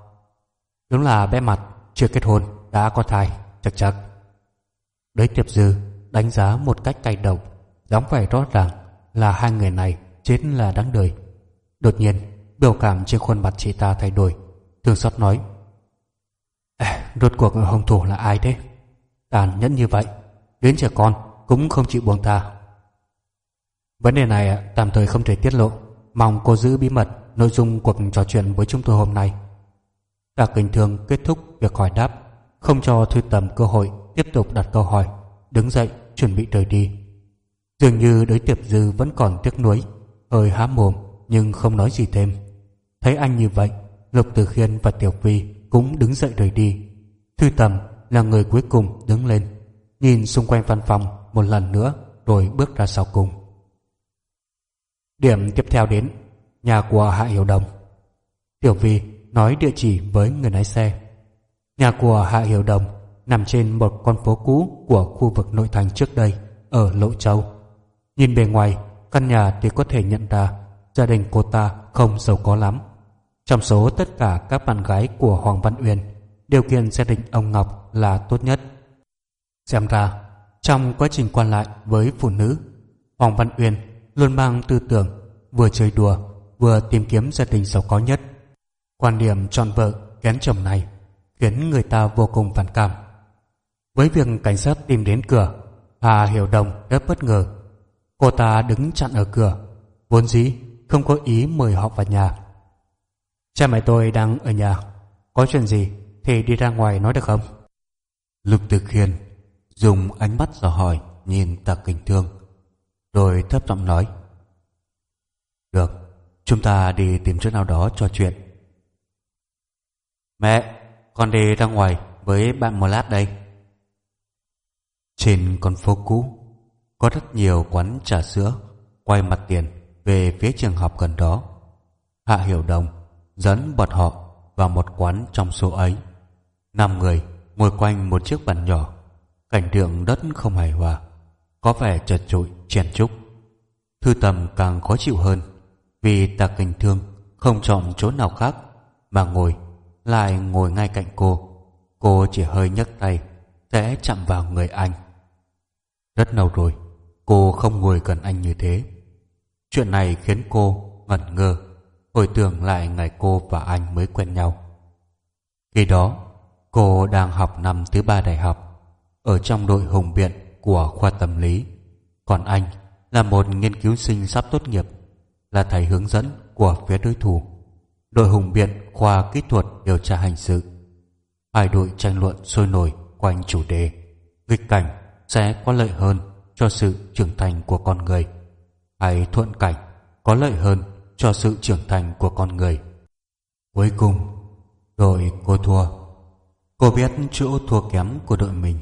Đúng là bé mặt, chưa kết hôn, đã có thai, chắc chắc. Đới tiệp dư đánh giá một cách cay độc dáng vẻ rõ ràng là hai người này chết là đáng đời đột nhiên biểu cảm trên khuôn mặt chị ta thay đổi thương xót nói à, rốt cuộc hung thủ là ai thế? Tàn nhẫn như vậy đến trẻ con cũng không chịu buông ta vấn đề này tạm thời không thể tiết lộ. Mong cô giữ bí mật nội dung cuộc trò chuyện với chúng tôi hôm nay. Tạ Kinh Thương kết thúc việc hỏi đáp không cho Thư Tầm cơ hội tiếp tục đặt câu hỏi đứng dậy chuẩn bị rời đi. Dường như đối tiệp dư vẫn còn tiếc nuối hơi há mồm nhưng không nói gì thêm. Thấy anh như vậy lục từ khiên và tiểu phi cũng đứng dậy rời đi. Thư Tầm là người cuối cùng đứng lên, nhìn xung quanh văn phòng một lần nữa rồi bước ra sau cùng. Điểm tiếp theo đến nhà của Hạ Hiểu Đồng. Tiểu Vi nói địa chỉ với người lái xe. Nhà của Hạ Hiểu Đồng nằm trên một con phố cũ của khu vực nội thành trước đây ở Lộ Châu. Nhìn bề ngoài, căn nhà thì có thể nhận ra gia đình cô ta không giàu có lắm. Trong số tất cả các bạn gái của Hoàng Văn Uyên, điều kiện gia đình ông Ngọc là tốt nhất. Xem ra, trong quá trình quan lại với phụ nữ, Hoàng Văn Uyên luôn mang tư tưởng vừa chơi đùa vừa tìm kiếm gia đình giàu có nhất. Quan điểm chọn vợ kén chồng này khiến người ta vô cùng phản cảm. Với việc cảnh sát tìm đến cửa, Hà Hiểu Đồng rất bất ngờ. Cô ta đứng chặn ở cửa, vốn dĩ không có ý mời họ vào nhà. Cha mẹ tôi đang ở nhà, có chuyện gì thì đi ra ngoài nói được không? Lục Tử Khiên dùng ánh mắt dò hỏi nhìn Tạc Kinh Thương, rồi thấp giọng nói: "Được, chúng ta đi tìm chỗ nào đó trò chuyện." Mẹ, con đi ra ngoài với bạn một lát đây. Trên con phố cũ có rất nhiều quán trà sữa quay mặt tiền về phía trường học gần đó. Hạ Hiểu Đồng dẫn bọn họ vào một quán trong số ấy. Năm người ngồi quanh một chiếc bàn nhỏ, cảnh tượng đất không hài hòa, có vẻ chật trội, chèn chúc. Thư Tầm càng khó chịu hơn vì Tạc Kinh Thương không chọn chỗ nào khác mà ngồi lại ngồi ngay cạnh cô. Cô chỉ hơi nhấc tay sẽ chạm vào người anh. Rất lâu rồi, cô không ngồi gần anh như thế. Chuyện này khiến cô ngẩn ngơ, hồi tưởng lại ngày cô và anh mới quen nhau. Khi đó, cô đang học năm thứ ba đại học, ở trong đội hùng biện của khoa tâm lý. Còn anh là một nghiên cứu sinh sắp tốt nghiệp, là thầy hướng dẫn của phía đối thủ. Đội hùng biện khoa kỹ thuật điều tra hành sự. Hai đội tranh luận sôi nổi quanh chủ đề nghịch cảnh sẽ có lợi hơn cho sự trưởng thành của con người hay thuận cảnh có lợi hơn cho sự trưởng thành của con người. Cuối cùng, đội cô thua. Cô biết chỗ thua kém của đội mình,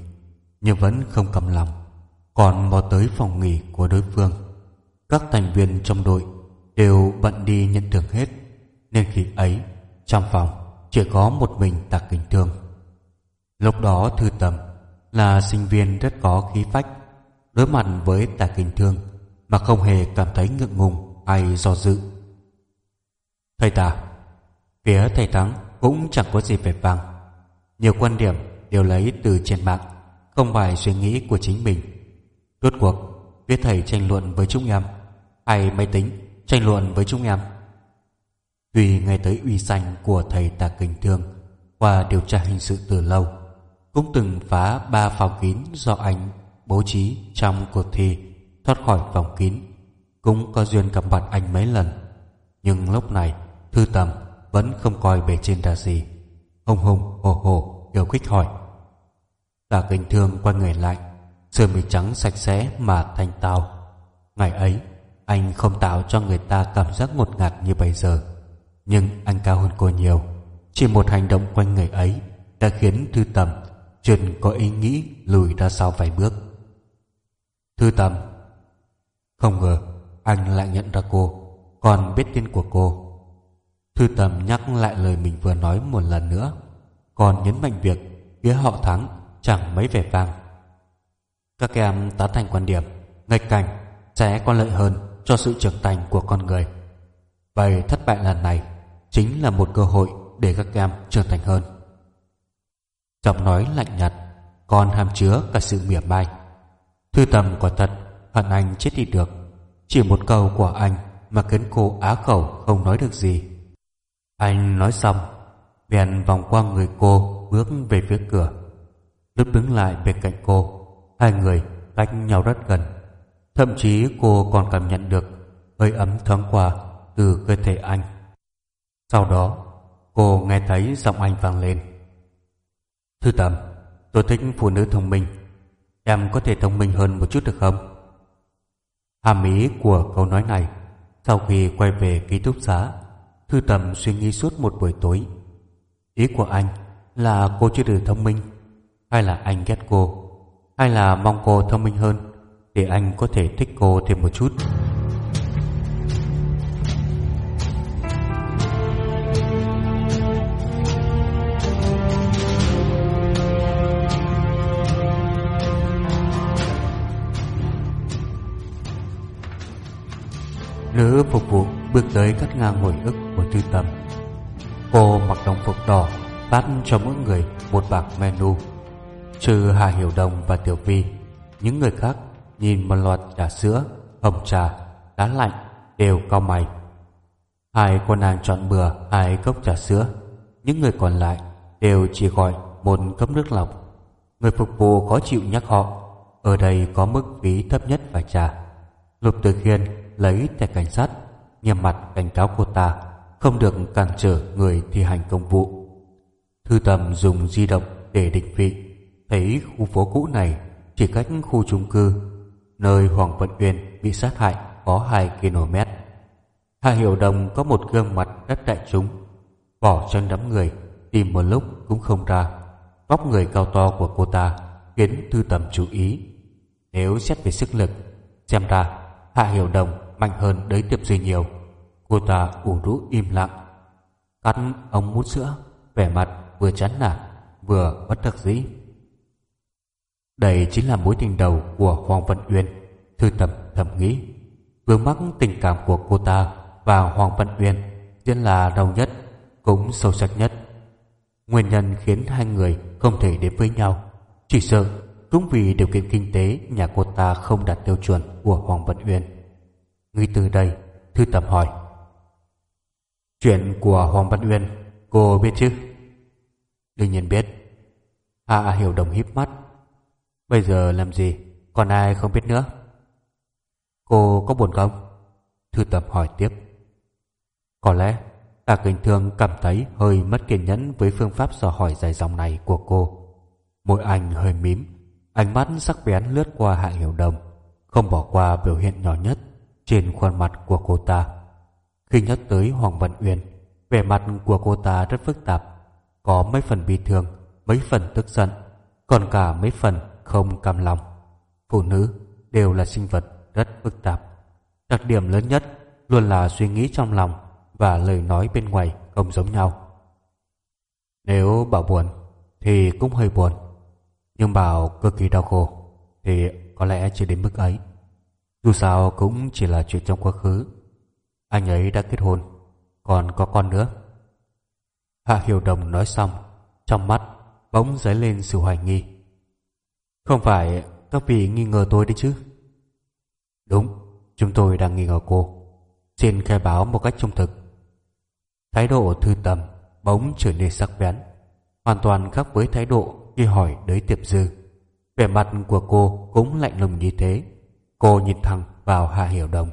nhưng vẫn không cầm lòng, còn mò tới phòng nghỉ của đối phương. Các thành viên trong đội đều bận đi nhận thưởng hết, nên khi ấy, trong phòng chỉ có một mình tạc kinh thương. Lúc đó thư tầm là sinh viên rất có khí phách, đối mặt với tà kinh thương mà không hề cảm thấy ngượng ngùng hay do dự thầy tà phía thầy thắng cũng chẳng có gì vẻ vang. Nhiều quan điểm đều lấy từ trên mạng, không phải suy nghĩ của chính mình. Rốt cuộc biết thầy tranh luận với chúng em, hay máy tính tranh luận với chúng em? Tuy nghe tới uy danh của thầy tà kinh thương qua điều tra hình sự từ lâu, cũng từng phá ba phòng kín do anh bố trí trong cuộc thi thoát khỏi vòng kín, cũng có duyên gặp mặt anh mấy lần. Nhưng lúc này thư tầm vẫn không coi bề trên là gì. Hùng hùng hồ hồ, yêu khích hỏi. Tả kinh thương quay người lại sơ mi trắng sạch sẽ mà thanh tao. Ngày ấy, anh không tạo cho người ta cảm giác ngột ngạt như bây giờ. Nhưng anh cao hơn cô nhiều. Chỉ một hành động quanh người ấy đã khiến thư tầm Trần có ý nghĩ lùi ra sau vài bước. Thư tầm Không ngờ anh lại nhận ra cô, Còn biết tên của cô. Thư tầm nhắc lại lời mình vừa nói một lần nữa. Còn nhấn mạnh việc Phía họ thắng chẳng mấy vẻ vang. Các em tán thành quan điểm, Nghịch cảnh sẽ có lợi hơn Cho sự trưởng thành của con người. Vậy thất bại lần này Chính là một cơ hội để các em trưởng thành hơn. Giọng nói lạnh nhạt, Còn hàm chứa cả sự mỉa mai. Thư tầm quả thật Hận anh chết đi được. Chỉ một câu của anh Mà khiến cô á khẩu không nói được gì. Anh nói xong Bèn vòng qua người cô Bước về phía cửa Lúc đứng lại bên cạnh cô Hai người cách nhau rất gần Thậm chí cô còn cảm nhận được Hơi ấm thoáng qua Từ cơ thể anh Sau đó cô nghe thấy giọng anh vang lên Thư tầm, tôi thích phụ nữ thông minh. Em có thể thông minh hơn một chút được không? Hàm ý của câu nói này sau khi quay về ký túc xá Thư tầm suy nghĩ suốt một buổi tối. Ý của anh là cô chưa đủ thông minh, Hay là anh ghét cô, Hay là mong cô thông minh hơn Để anh có thể thích cô thêm một chút? Nữ phục vụ bước tới cắt ngang hồi ức của Tư Tâm. Cô mặc đồng phục đỏ, phát cho mỗi người một bảng menu. Trừ Hà Hiểu Đồng và Tiểu Vi, những người khác nhìn một loạt trà sữa, hồng trà, đá lạnh đều cao mày. Hai cô nàng chọn bừa hai cốc trà sữa, những người còn lại đều chỉ gọi một cốc nước lọc. Người phục vụ khó chịu nhắc họ, ở đây có mức phí thấp nhất phải trả. Lục Từ Khiên lấy thẻ cảnh sát nghiêm mặt cảnh cáo cô ta không được cản trở người thi hành công vụ. Thư Tầm dùng di động để định vị, thấy khu phố cũ này chỉ cách khu chung cư nơi Hoàng Vận Uyên bị sát hại có 2 km. Hạ Hiểu Đồng có một gương mặt rất đại chúng, bỏ chân đám người tìm một lúc cũng không ra. Vóc người cao to của cô ta khiến Thư Tầm chú ý. Nếu xét về sức lực, xem ra Hạ Hiểu Đồng mạnh hơn đới tiệp duy nhiều. Cô ta ủ rũ im lặng, cắt ống mút sữa, vẻ mặt vừa chán nản, vừa bất đắc dĩ. Đây chính là mối tình đầu của hoàng văn uyên, thư tầm thầm nghĩ. Vướng mắc tình cảm của cô ta và hoàng văn uyên diễn là đau nhất, cũng sâu sắc nhất. Nguyên nhân khiến hai người không thể đến với nhau, chỉ sợ cũng vì điều kiện kinh tế nhà cô ta không đạt tiêu chuẩn của hoàng văn uyên. Ngươi từ đây Thư Tầm hỏi. Chuyện của Hoàng Văn Uyên Cô biết chứ? Đương nhiên biết. Hạ Hiểu Đồng híp mắt. Bây giờ làm gì? Còn ai không biết nữa? Cô có buồn không? Thư tập hỏi tiếp. Có lẽ Tạ Kinh Thương cảm thấy hơi mất kiên nhẫn với phương pháp dò hỏi dài dòng này của cô. Môi anh hơi mím, ánh mắt sắc bén lướt qua Hạ Hiểu Đồng, không bỏ qua biểu hiện nhỏ nhất trên khuôn mặt của cô ta. Khi nhắc tới Hoàng Văn Uyên, vẻ mặt của cô ta rất phức tạp, có mấy phần bi thương, mấy phần tức giận, còn cả mấy phần không cam lòng. Phụ nữ đều là sinh vật rất phức tạp. Đặc điểm lớn nhất luôn là suy nghĩ trong lòng và lời nói bên ngoài không giống nhau. Nếu bảo buồn thì cũng hơi buồn, nhưng bảo cực kỳ đau khổ thì có lẽ chưa đến mức ấy. Dù sao cũng chỉ là chuyện trong quá khứ. Anh ấy đã kết hôn, Còn có con nữa. Hạ Hiểu Đồng nói xong, Trong mắt bỗng dấy lên sự hoài nghi. Không phải các vị nghi ngờ tôi đấy chứ? Đúng, Chúng tôi đang nghi ngờ cô. Xin khai báo một cách trung thực. Thái độ thư tầm Bỗng trở nên sắc bén, Hoàn toàn khác với thái độ khi hỏi đới tiệp dư. Vẻ mặt của cô cũng lạnh lùng như thế. Cô nhìn thẳng vào Hạ Hiểu Đồng.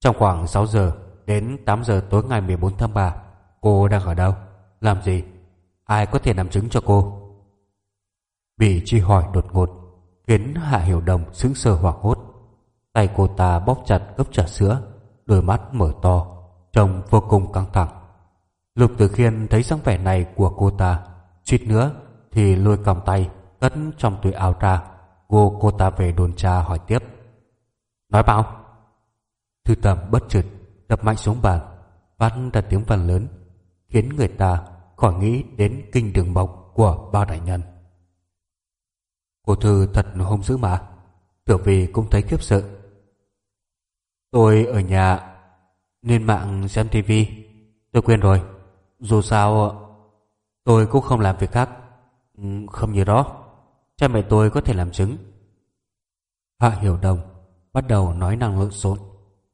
Trong khoảng 6 giờ đến 8 giờ tối ngày 14 tháng 3, cô đang ở đâu? Làm gì? Ai có thể làm chứng cho cô? Bị truy hỏi đột ngột, khiến Hạ Hiểu Đồng sững sờ hoảng hốt. Tay cô ta bóp chặt cốc trà sữa, đôi mắt mở to, trông vô cùng căng thẳng. Lục Tử Khiên thấy dáng vẻ này của cô ta, suýt nữa thì lôi còng tay cất trong túi áo ra gô cô ta về đồn tra hỏi tiếp. Nói bao Thư tầm bất chợt đập mạnh xuống bàn, Phát ra tiếng vần lớn, Khiến người ta khỏi nghĩ đến kinh đường mộc của bao đại nhân. Cô Thư thật hung dữ mà Tiểu vì cũng thấy khiếp sợ. Tôi ở nhà Lên mạng xem tivi Tôi quên rồi, Dù sao Tôi cũng không làm việc khác ừ, Không như đó Cha mẹ tôi có thể làm chứng. Hạ Hiểu Đồng Bắt đầu nói năng lộn xộn,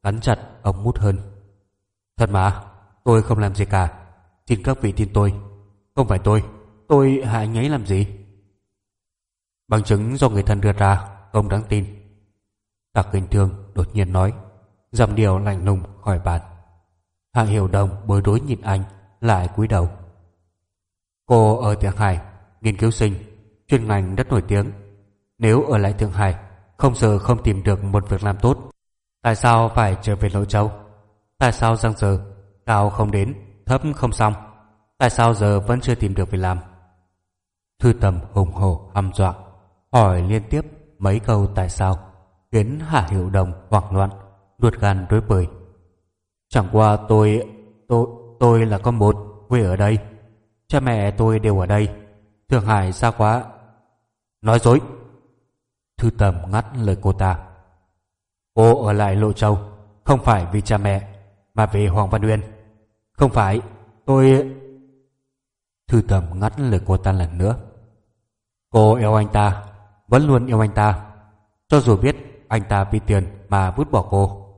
Cắn chặt ông mút hơn. Thật mà, tôi không làm gì cả. Xin các vị tin tôi. Không phải tôi Tôi hạ anh ấy làm gì? Bằng chứng do người thân đưa ra Không đáng tin. Tạc kinh thương đột nhiên nói Dầm điều lạnh lùng khỏi bàn. Hạ Hiểu Đồng bối rối nhìn anh, Lại cúi đầu. Cô ở Thượng Hải, Nghiên cứu sinh chuyên ngành rất nổi tiếng. Nếu ở lại Thượng Hải, không giờ không tìm được một việc làm tốt. Tại sao phải trở về Lỗ Châu? Tại sao răng giờ, cao không đến, thấp không xong? Tại sao giờ vẫn chưa tìm được việc làm Thư tầm hùng hổ hăm dọa Hỏi liên tiếp mấy câu tại sao Khiến Hạ Hiệu Đồng hoảng loạn ruột gan rối bời Chẳng qua tôi Tôi tôi là con một Quê ở đây Cha mẹ tôi đều ở đây Thượng Hải xa quá Nói dối. Thư tầm ngắt lời cô ta. Cô ở lại Lộ Châu, Không phải vì cha mẹ, Mà vì Hoàng Văn Uyên. Không phải, Tôi Thư tầm ngắt lời cô ta lần nữa. Cô yêu anh ta, Vẫn luôn yêu anh ta. Cho dù biết anh ta vì tiền mà vứt bỏ cô,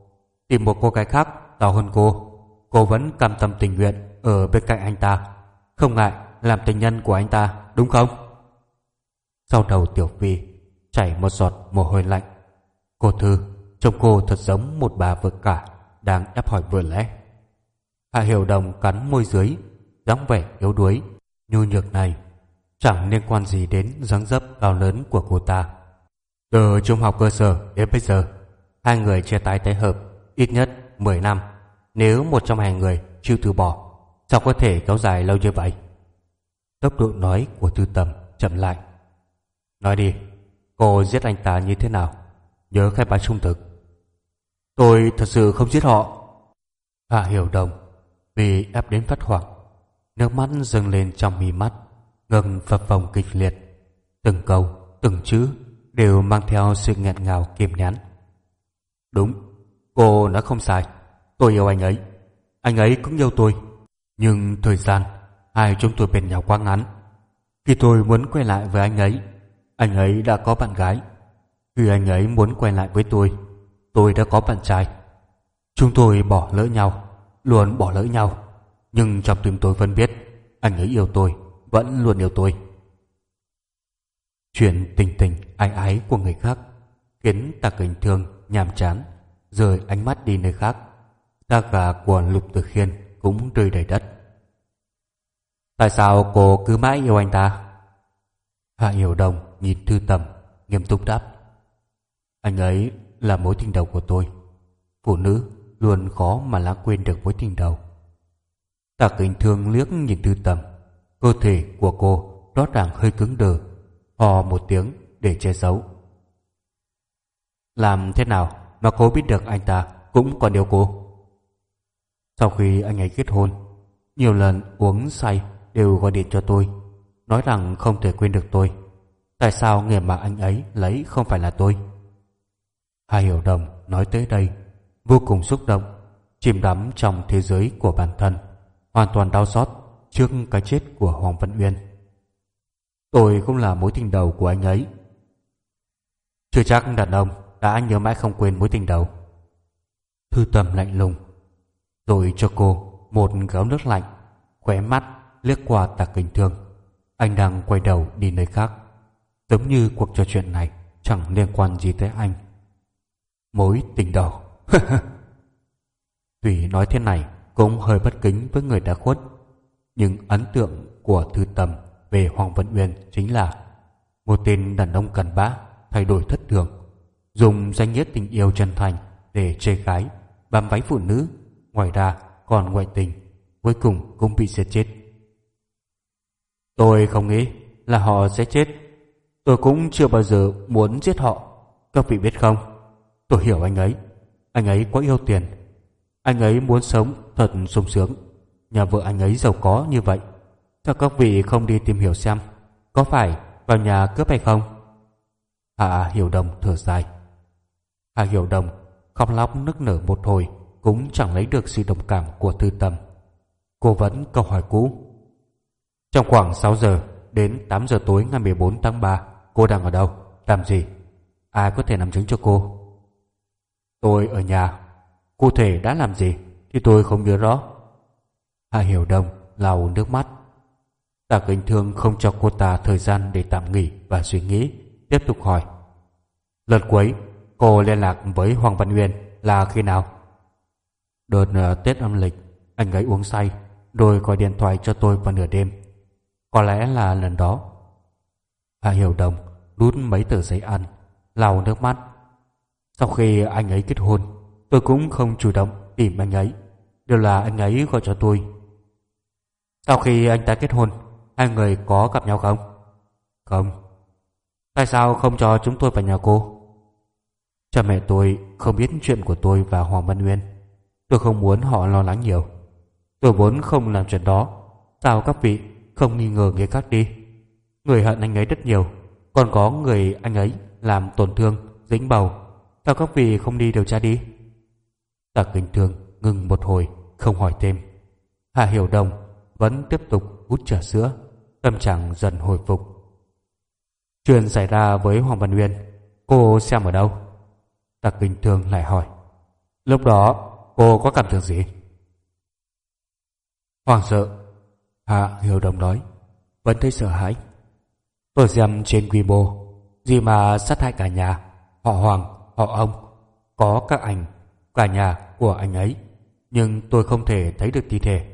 Tìm một cô gái khác giàu hơn cô Cô vẫn cam tâm tình nguyện Ở bên cạnh anh ta. Không ngại làm tình nhân của anh ta, Đúng không? Sau đầu Tiểu Phi Chảy một giọt mồ hôi lạnh Cô Thư Trông cô thật giống một bà vợ cả Đang ép hỏi vừa lẽ Hạ Hiểu Đồng cắn môi dưới dáng vẻ yếu đuối nhu nhược này chẳng liên quan gì đến dáng dấp cao lớn của cô ta. Từ trung học cơ sở đến bây giờ, hai người chia tay tái hợp ít nhất 10 năm. Nếu một trong hai người chịu từ bỏ, sao có thể kéo dài lâu như vậy? Tốc độ nói của thư Tầm chậm lại. Nói đi, cô giết anh ta như thế nào? Nhớ khai báo trung thực. Tôi thật sự không giết họ. Hạ Hiểu Đồng vì ép đến phát hoảng. Nước mắt dâng lên trong mi mắt Ngừng phập phồng kịch liệt. Từng câu, từng chữ Đều mang theo sự nghẹn ngào kiềm nhắn Đúng Cô nói không sai. Tôi yêu anh ấy. Anh ấy cũng yêu tôi. Nhưng thời gian Hai chúng tôi bên nhau quá ngắn. Khi tôi muốn quay lại với anh ấy anh ấy đã có bạn gái. Khi anh ấy muốn quay lại với tôi Tôi đã có bạn trai. Chúng tôi bỏ lỡ nhau, Luôn bỏ lỡ nhau. Nhưng trong tim tôi vẫn biết Anh ấy yêu tôi, Vẫn luôn yêu tôi. Chuyện tình tình ái ái của người khác Khiến ta kính thương, Nhàm chán, Rời ánh mắt đi nơi khác. Da gà của Lục Tử Khiên Cũng rơi đầy đất. Tại sao cô cứ mãi yêu anh ta? Hạ Hiểu Đồng nhìn Thư Tầm Nghiêm túc đáp. Anh ấy là mối tình đầu của tôi. Phụ nữ luôn khó mà lãng quên được mối tình đầu. Tạ kính thương liếc nhìn thư tầm Cơ thể của cô rõ ràng hơi cứng đờ Hò một tiếng để che giấu. Làm thế nào mà cô biết được anh ta cũng còn yêu cô? Sau khi anh ấy kết hôn, Nhiều lần uống say đều gọi điện cho tôi, Nói rằng không thể quên được tôi. Tại sao người mà anh ấy lấy không phải là tôi Hai hiểu đồng nói tới đây Vô cùng xúc động Chìm đắm trong thế giới của bản thân hoàn toàn đau xót trước cái chết của Hoàng Văn Uyên. Tôi không là mối tình đầu của anh ấy. Chưa chắc đàn ông đã nhớ mãi không quên mối tình đầu. Thư tầm lạnh lùng, rồi cho cô một gáo nước lạnh, khóe mắt liếc qua tạc kinh thương. Anh đang quay đầu đi nơi khác, giống như cuộc trò chuyện này chẳng liên quan gì tới anh. Mối tình đầu. Tùy nói thế này cũng hơi bất kính với người đã khuất. Nhưng ấn tượng của Thư Tầm về Hoàng vân Uyên chính là một tên đàn ông cần bã, thay đổi thất thường, dùng danh nghĩa tình yêu chân thành để chê gái, bám váy phụ nữ, ngoài ra còn ngoại tình, cuối cùng cũng bị giết chết. Tôi không nghĩ là họ sẽ chết. Tôi cũng chưa bao giờ muốn giết họ. Các vị biết không? Tôi hiểu anh ấy. Anh ấy quá yêu tiền. Anh ấy muốn sống thật sung sướng. Nhà vợ anh ấy giàu có như vậy. Sao các vị không đi tìm hiểu xem Có phải vào nhà cướp hay không? Hạ Hiểu Đồng thở dài. Hạ Hiểu Đồng khóc lóc nức nở một hồi Cũng chẳng lấy được sự đồng cảm của Thư Tâm. Cô vẫn câu hỏi cũ. Trong khoảng 6 giờ Đến 8 giờ tối ngày 14 tháng 3 Cô đang ở đâu? Làm gì? Ai có thể làm chứng cho cô? Tôi ở nhà Cụ thể đã làm gì thì tôi không nhớ rõ. Hạ Hiểu Đông lau nước mắt. Tạ Kính Thương không cho cô ta thời gian để tạm nghỉ và suy nghĩ, tiếp tục hỏi. Lần cuối, cô liên lạc với Hoàng Văn Nguyên là khi nào? Đợt uh, Tết âm lịch, anh ấy uống say, rồi gọi điện thoại cho tôi vào nửa đêm. Có lẽ là lần đó. Hạ Hiểu Đồng đút mấy tờ giấy ăn, lau nước mắt. Sau khi anh ấy kết hôn, Tôi cũng không chủ động tìm anh ấy Đều là anh ấy gọi cho tôi. Sau khi anh ta kết hôn Hai người có gặp nhau không? Không. Tại sao không cho chúng tôi vào nhà cô? Cha mẹ tôi không biết chuyện của tôi và Hoàng Văn Nguyên. Tôi không muốn họ lo lắng nhiều. Tôi vốn không làm chuyện đó. Sao các vị không nghi ngờ người khác đi? Người hận anh ấy rất nhiều. Còn có người anh ấy làm tổn thương, Dính bầu. Sao các vị không đi điều tra đi? Tạ Kinh Thương ngừng một hồi, Không hỏi thêm. Hạ Hiểu Đồng vẫn tiếp tục hút trà sữa, Tâm trạng dần hồi phục. Chuyện xảy ra với Hoàng Văn Nguyên Cô xem ở đâu? Tạ Kinh Thương lại hỏi. Lúc đó, cô có cảm tưởng gì? Hoàng sợ, Hạ Hiểu Đồng nói. Vẫn thấy sợ hãi. Tôi xem trên quy mô Gì mà sát hại cả nhà Họ Hoàng, họ ông. Có các ảnh, cả nhà của anh ấy Nhưng tôi không thể thấy được thi thể.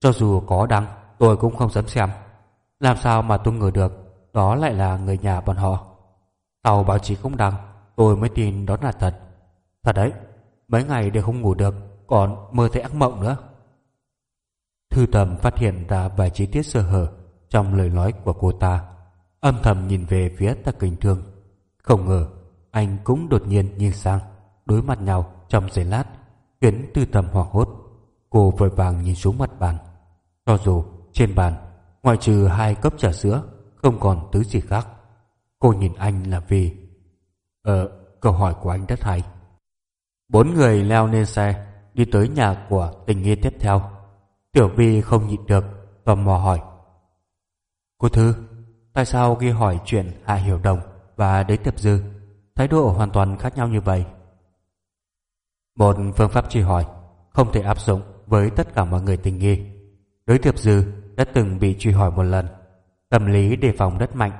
Cho dù có đăng Tôi cũng không dám xem. Làm sao mà tôi ngờ được Đó lại là người nhà bọn họ? Tàu báo chí không đăng Tôi mới tin đó là thật. Thật đấy Mấy ngày đều không ngủ được Còn mơ thấy ác mộng nữa. Thư tầm phát hiện ra vài chi tiết sơ hở Trong lời nói của cô ta. Âm thầm nhìn về phía tạc kình thương. Không ngờ, Anh cũng đột nhiên nhìn sang, Đối mặt nhau trong giây lát, Khiến tư tầm hoảng hốt. Cô vội vàng nhìn xuống mặt bàn. Cho dù trên bàn, Ngoại trừ hai cốc trà sữa, Không còn thứ gì khác. Cô nhìn anh là vì Ờ câu hỏi của anh rất hay. Bốn người leo lên xe, Đi tới nhà của tình nghi tiếp theo. Tiểu Vi không nhịn được, Tò mò hỏi. Cô Thư Tại sao ghi hỏi chuyện Hạ Hiểu Đồng Và Đế Tiệp Dư, Thái độ hoàn toàn khác nhau như vậy? Một phương pháp truy hỏi Không thể áp dụng với tất cả mọi người tình nghi. Đối Tiệp Dư đã từng bị truy hỏi một lần. Tâm lý đề phòng rất mạnh.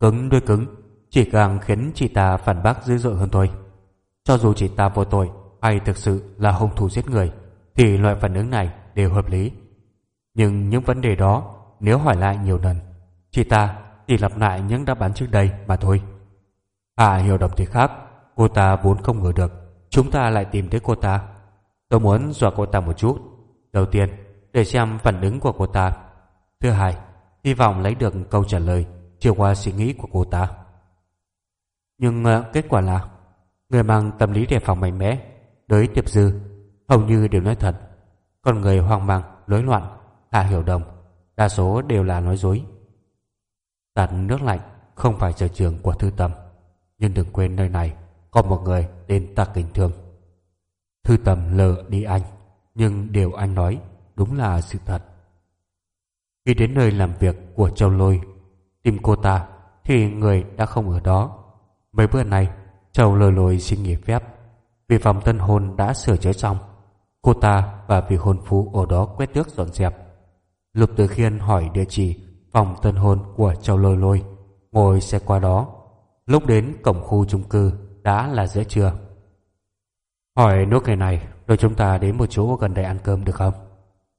Cứng đôi cứng, Chỉ càng khiến chị ta phản bác dữ dội hơn thôi. Cho dù chị ta vô tội Hay thực sự là hung thủ giết người, Thì loại phản ứng này đều hợp lý. Nhưng những vấn đề đó Nếu hỏi lại nhiều lần Chị ta chỉ lặp lại những đáp án trước đây mà thôi. À hiểu đồng thì khác. Cô ta vốn không ngờ được. Chúng ta lại tìm thấy cô ta. Tôi muốn dọa cô ta một chút. Đầu tiên để xem phản ứng của cô ta. Thứ hai Hy vọng lấy được câu trả lời Chiều qua suy nghĩ của cô ta. Nhưng uh, kết quả là Người mang tâm lý đề phòng mạnh mẽ Đối tiệp dư Hầu như đều nói thật. Còn người hoang mang, lối loạn Hạ hiểu đồng Đa số đều là nói dối. Đặt nước lạnh không phải sở trường của thư tâm. Nhưng đừng quên nơi này Có một người tên ta kính Thương. Thư tâm lờ đi anh, Nhưng điều anh nói Đúng là sự thật. Khi đến nơi làm việc của Châu Lôi, Tìm cô ta Thì người đã không ở đó. Mấy bữa nay, Châu lôi lôi xin nghỉ phép. Vì phòng tân hôn đã sửa chữa xong, Cô ta và vị hôn phu ở đó quét tước dọn dẹp. Lục Tử Khiên hỏi địa chỉ phòng tân hôn của Châu Lôi Lôi. Ngồi xe qua đó. Lúc đến cổng khu chung cư, đã là giữa trưa. Hỏi nốt ngày này rồi chúng ta đến một chỗ gần đây ăn cơm được không?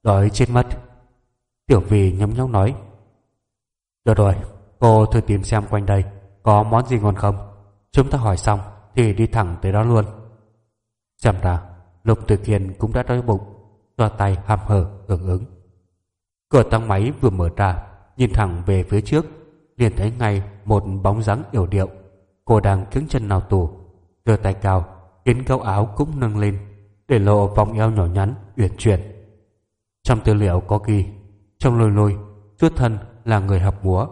Đói chết mất. Tiểu vì nhấm nhóc nói. Được rồi, cô thử tìm xem quanh đây có món gì ngon không? Chúng ta hỏi xong thì đi thẳng tới đó luôn. Xem ra, lục tử kiên cũng đã đói bụng cho tay hàm hở hưởng ứng. Cửa tăng máy vừa mở ra nhìn thẳng về phía trước, liền thấy ngay một bóng dáng yểu điệu. Cô đang cứng chân nào tù đưa tay cao khiến gấu áo cũng nâng lên, để lộ vòng eo nhỏ nhắn, uyển chuyển. Trong tư liệu có ghi trong lôi lôi xuất thân là người học múa.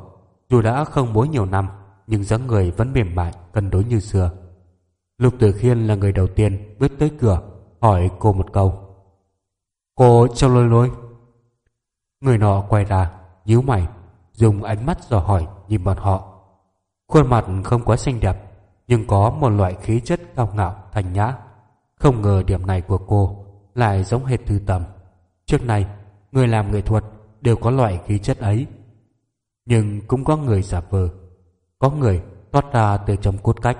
Dù đã không múa nhiều năm, nhưng dáng người vẫn mềm mại, cân đối như xưa. Lục tử khiên là người đầu tiên bước tới cửa, hỏi cô một câu. Cô trong lôi lôi? Người nọ quay ra nhíu mày, dùng ánh mắt dò hỏi nhìn bọn họ. Khuôn mặt không quá xinh đẹp, nhưng có một loại khí chất cao ngạo thành nhã. Không ngờ điểm này của cô lại giống hệt thư tầm. Trước nay, người làm nghệ thuật đều có loại khí chất ấy. Nhưng cũng có người giả vờ, có người toát ra từ trong cốt cách.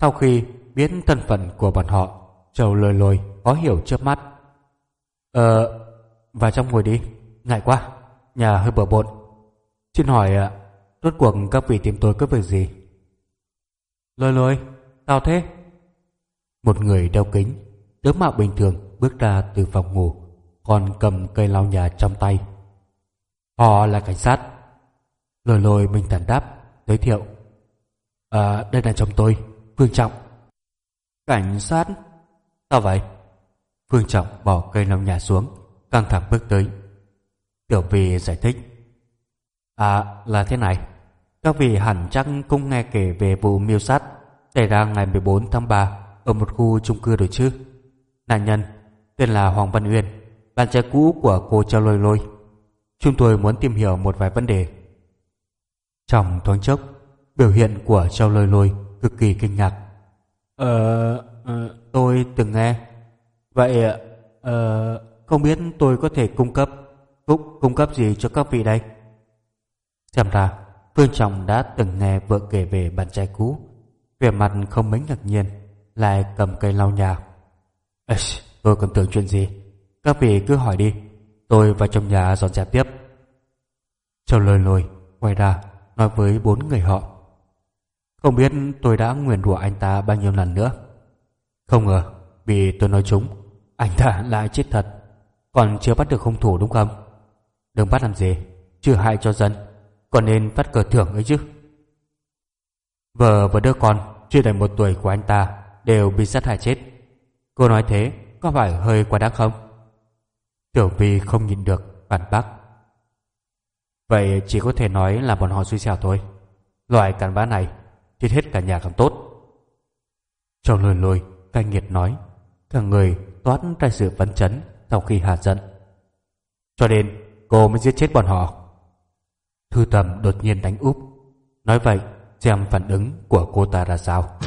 Sau khi biết thân phận của bọn họ trầu lôi lôi khó hiểu trước mắt. Ờ Vào trong ngồi đi. Ngại quá Nhà hơi bừa bộn Xin hỏi ạ Rốt cuộc các vị tìm tôi có việc gì Lôi lôi Sao thế Một người đeo kính Tướng mạo bình thường bước ra từ phòng ngủ còn cầm cây lau nhà trong tay. Họ là cảnh sát. Lôi lôi bình thản đáp, giới thiệu. À, đây là chồng tôi, Phương Trọng. Cảnh sát? Sao vậy? Phương Trọng bỏ cây lau nhà xuống, căng thẳng bước tới. Tiểu Vi giải thích. À, là thế này. Các vị hẳn chắc cũng nghe kể về vụ miêu sát xảy ra ngày 14 tháng 3 ở một khu chung cư rồi chứ. Nạn nhân tên là Hoàng Văn Uyên, bạn trai cũ của cô Châu Lôi Lôi. Chúng tôi muốn tìm hiểu một vài vấn đề. Trong thoáng chốc, biểu hiện của Châu Lôi Lôi cực kỳ kinh ngạc. Ờ, ờ tôi từng nghe. Vậy, ờ, không biết tôi có thể cung cấp cung, cung cấp gì cho các vị đây? Xem ra, Phương Trọng đã từng nghe vợ kể về bạn trai cũ. Về mặt không mấy ngạc nhiên, lại cầm cây lau nhà. Ê, tôi còn tưởng chuyện gì? Các vị cứ hỏi đi, tôi vào trong nhà dọn dẹp tiếp. Châu lôi lôi, quay ra, nói với bốn người họ. Không biết tôi đã nguyền rủa anh ta bao nhiêu lần nữa. Không ngờ, vì tôi nói chúng, anh ta lại chết thật. Còn chưa bắt được hung thủ đúng không? Đừng bắt làm gì, chưa hại cho dân, còn nên phát cờ thưởng ấy chứ. Vợ và đứa con chưa đầy một tuổi của anh ta đều bị sát hại chết. Cô nói thế có phải hơi quá đáng không? Tiểu Vi không nhìn được, phản bác. Vậy chỉ có thể nói là bọn họ suy xẻo thôi. Loại cặn bã này, chết hết cả nhà càng tốt. Trong lời lôi, cai nghiệt nói, cả người toát ra sự phấn chấn sau khi hạ giận. Cho nên, cô mới giết chết bọn họ. Thư tầm đột nhiên đánh úp. Nói vậy, xem phản ứng của cô ta ra sao.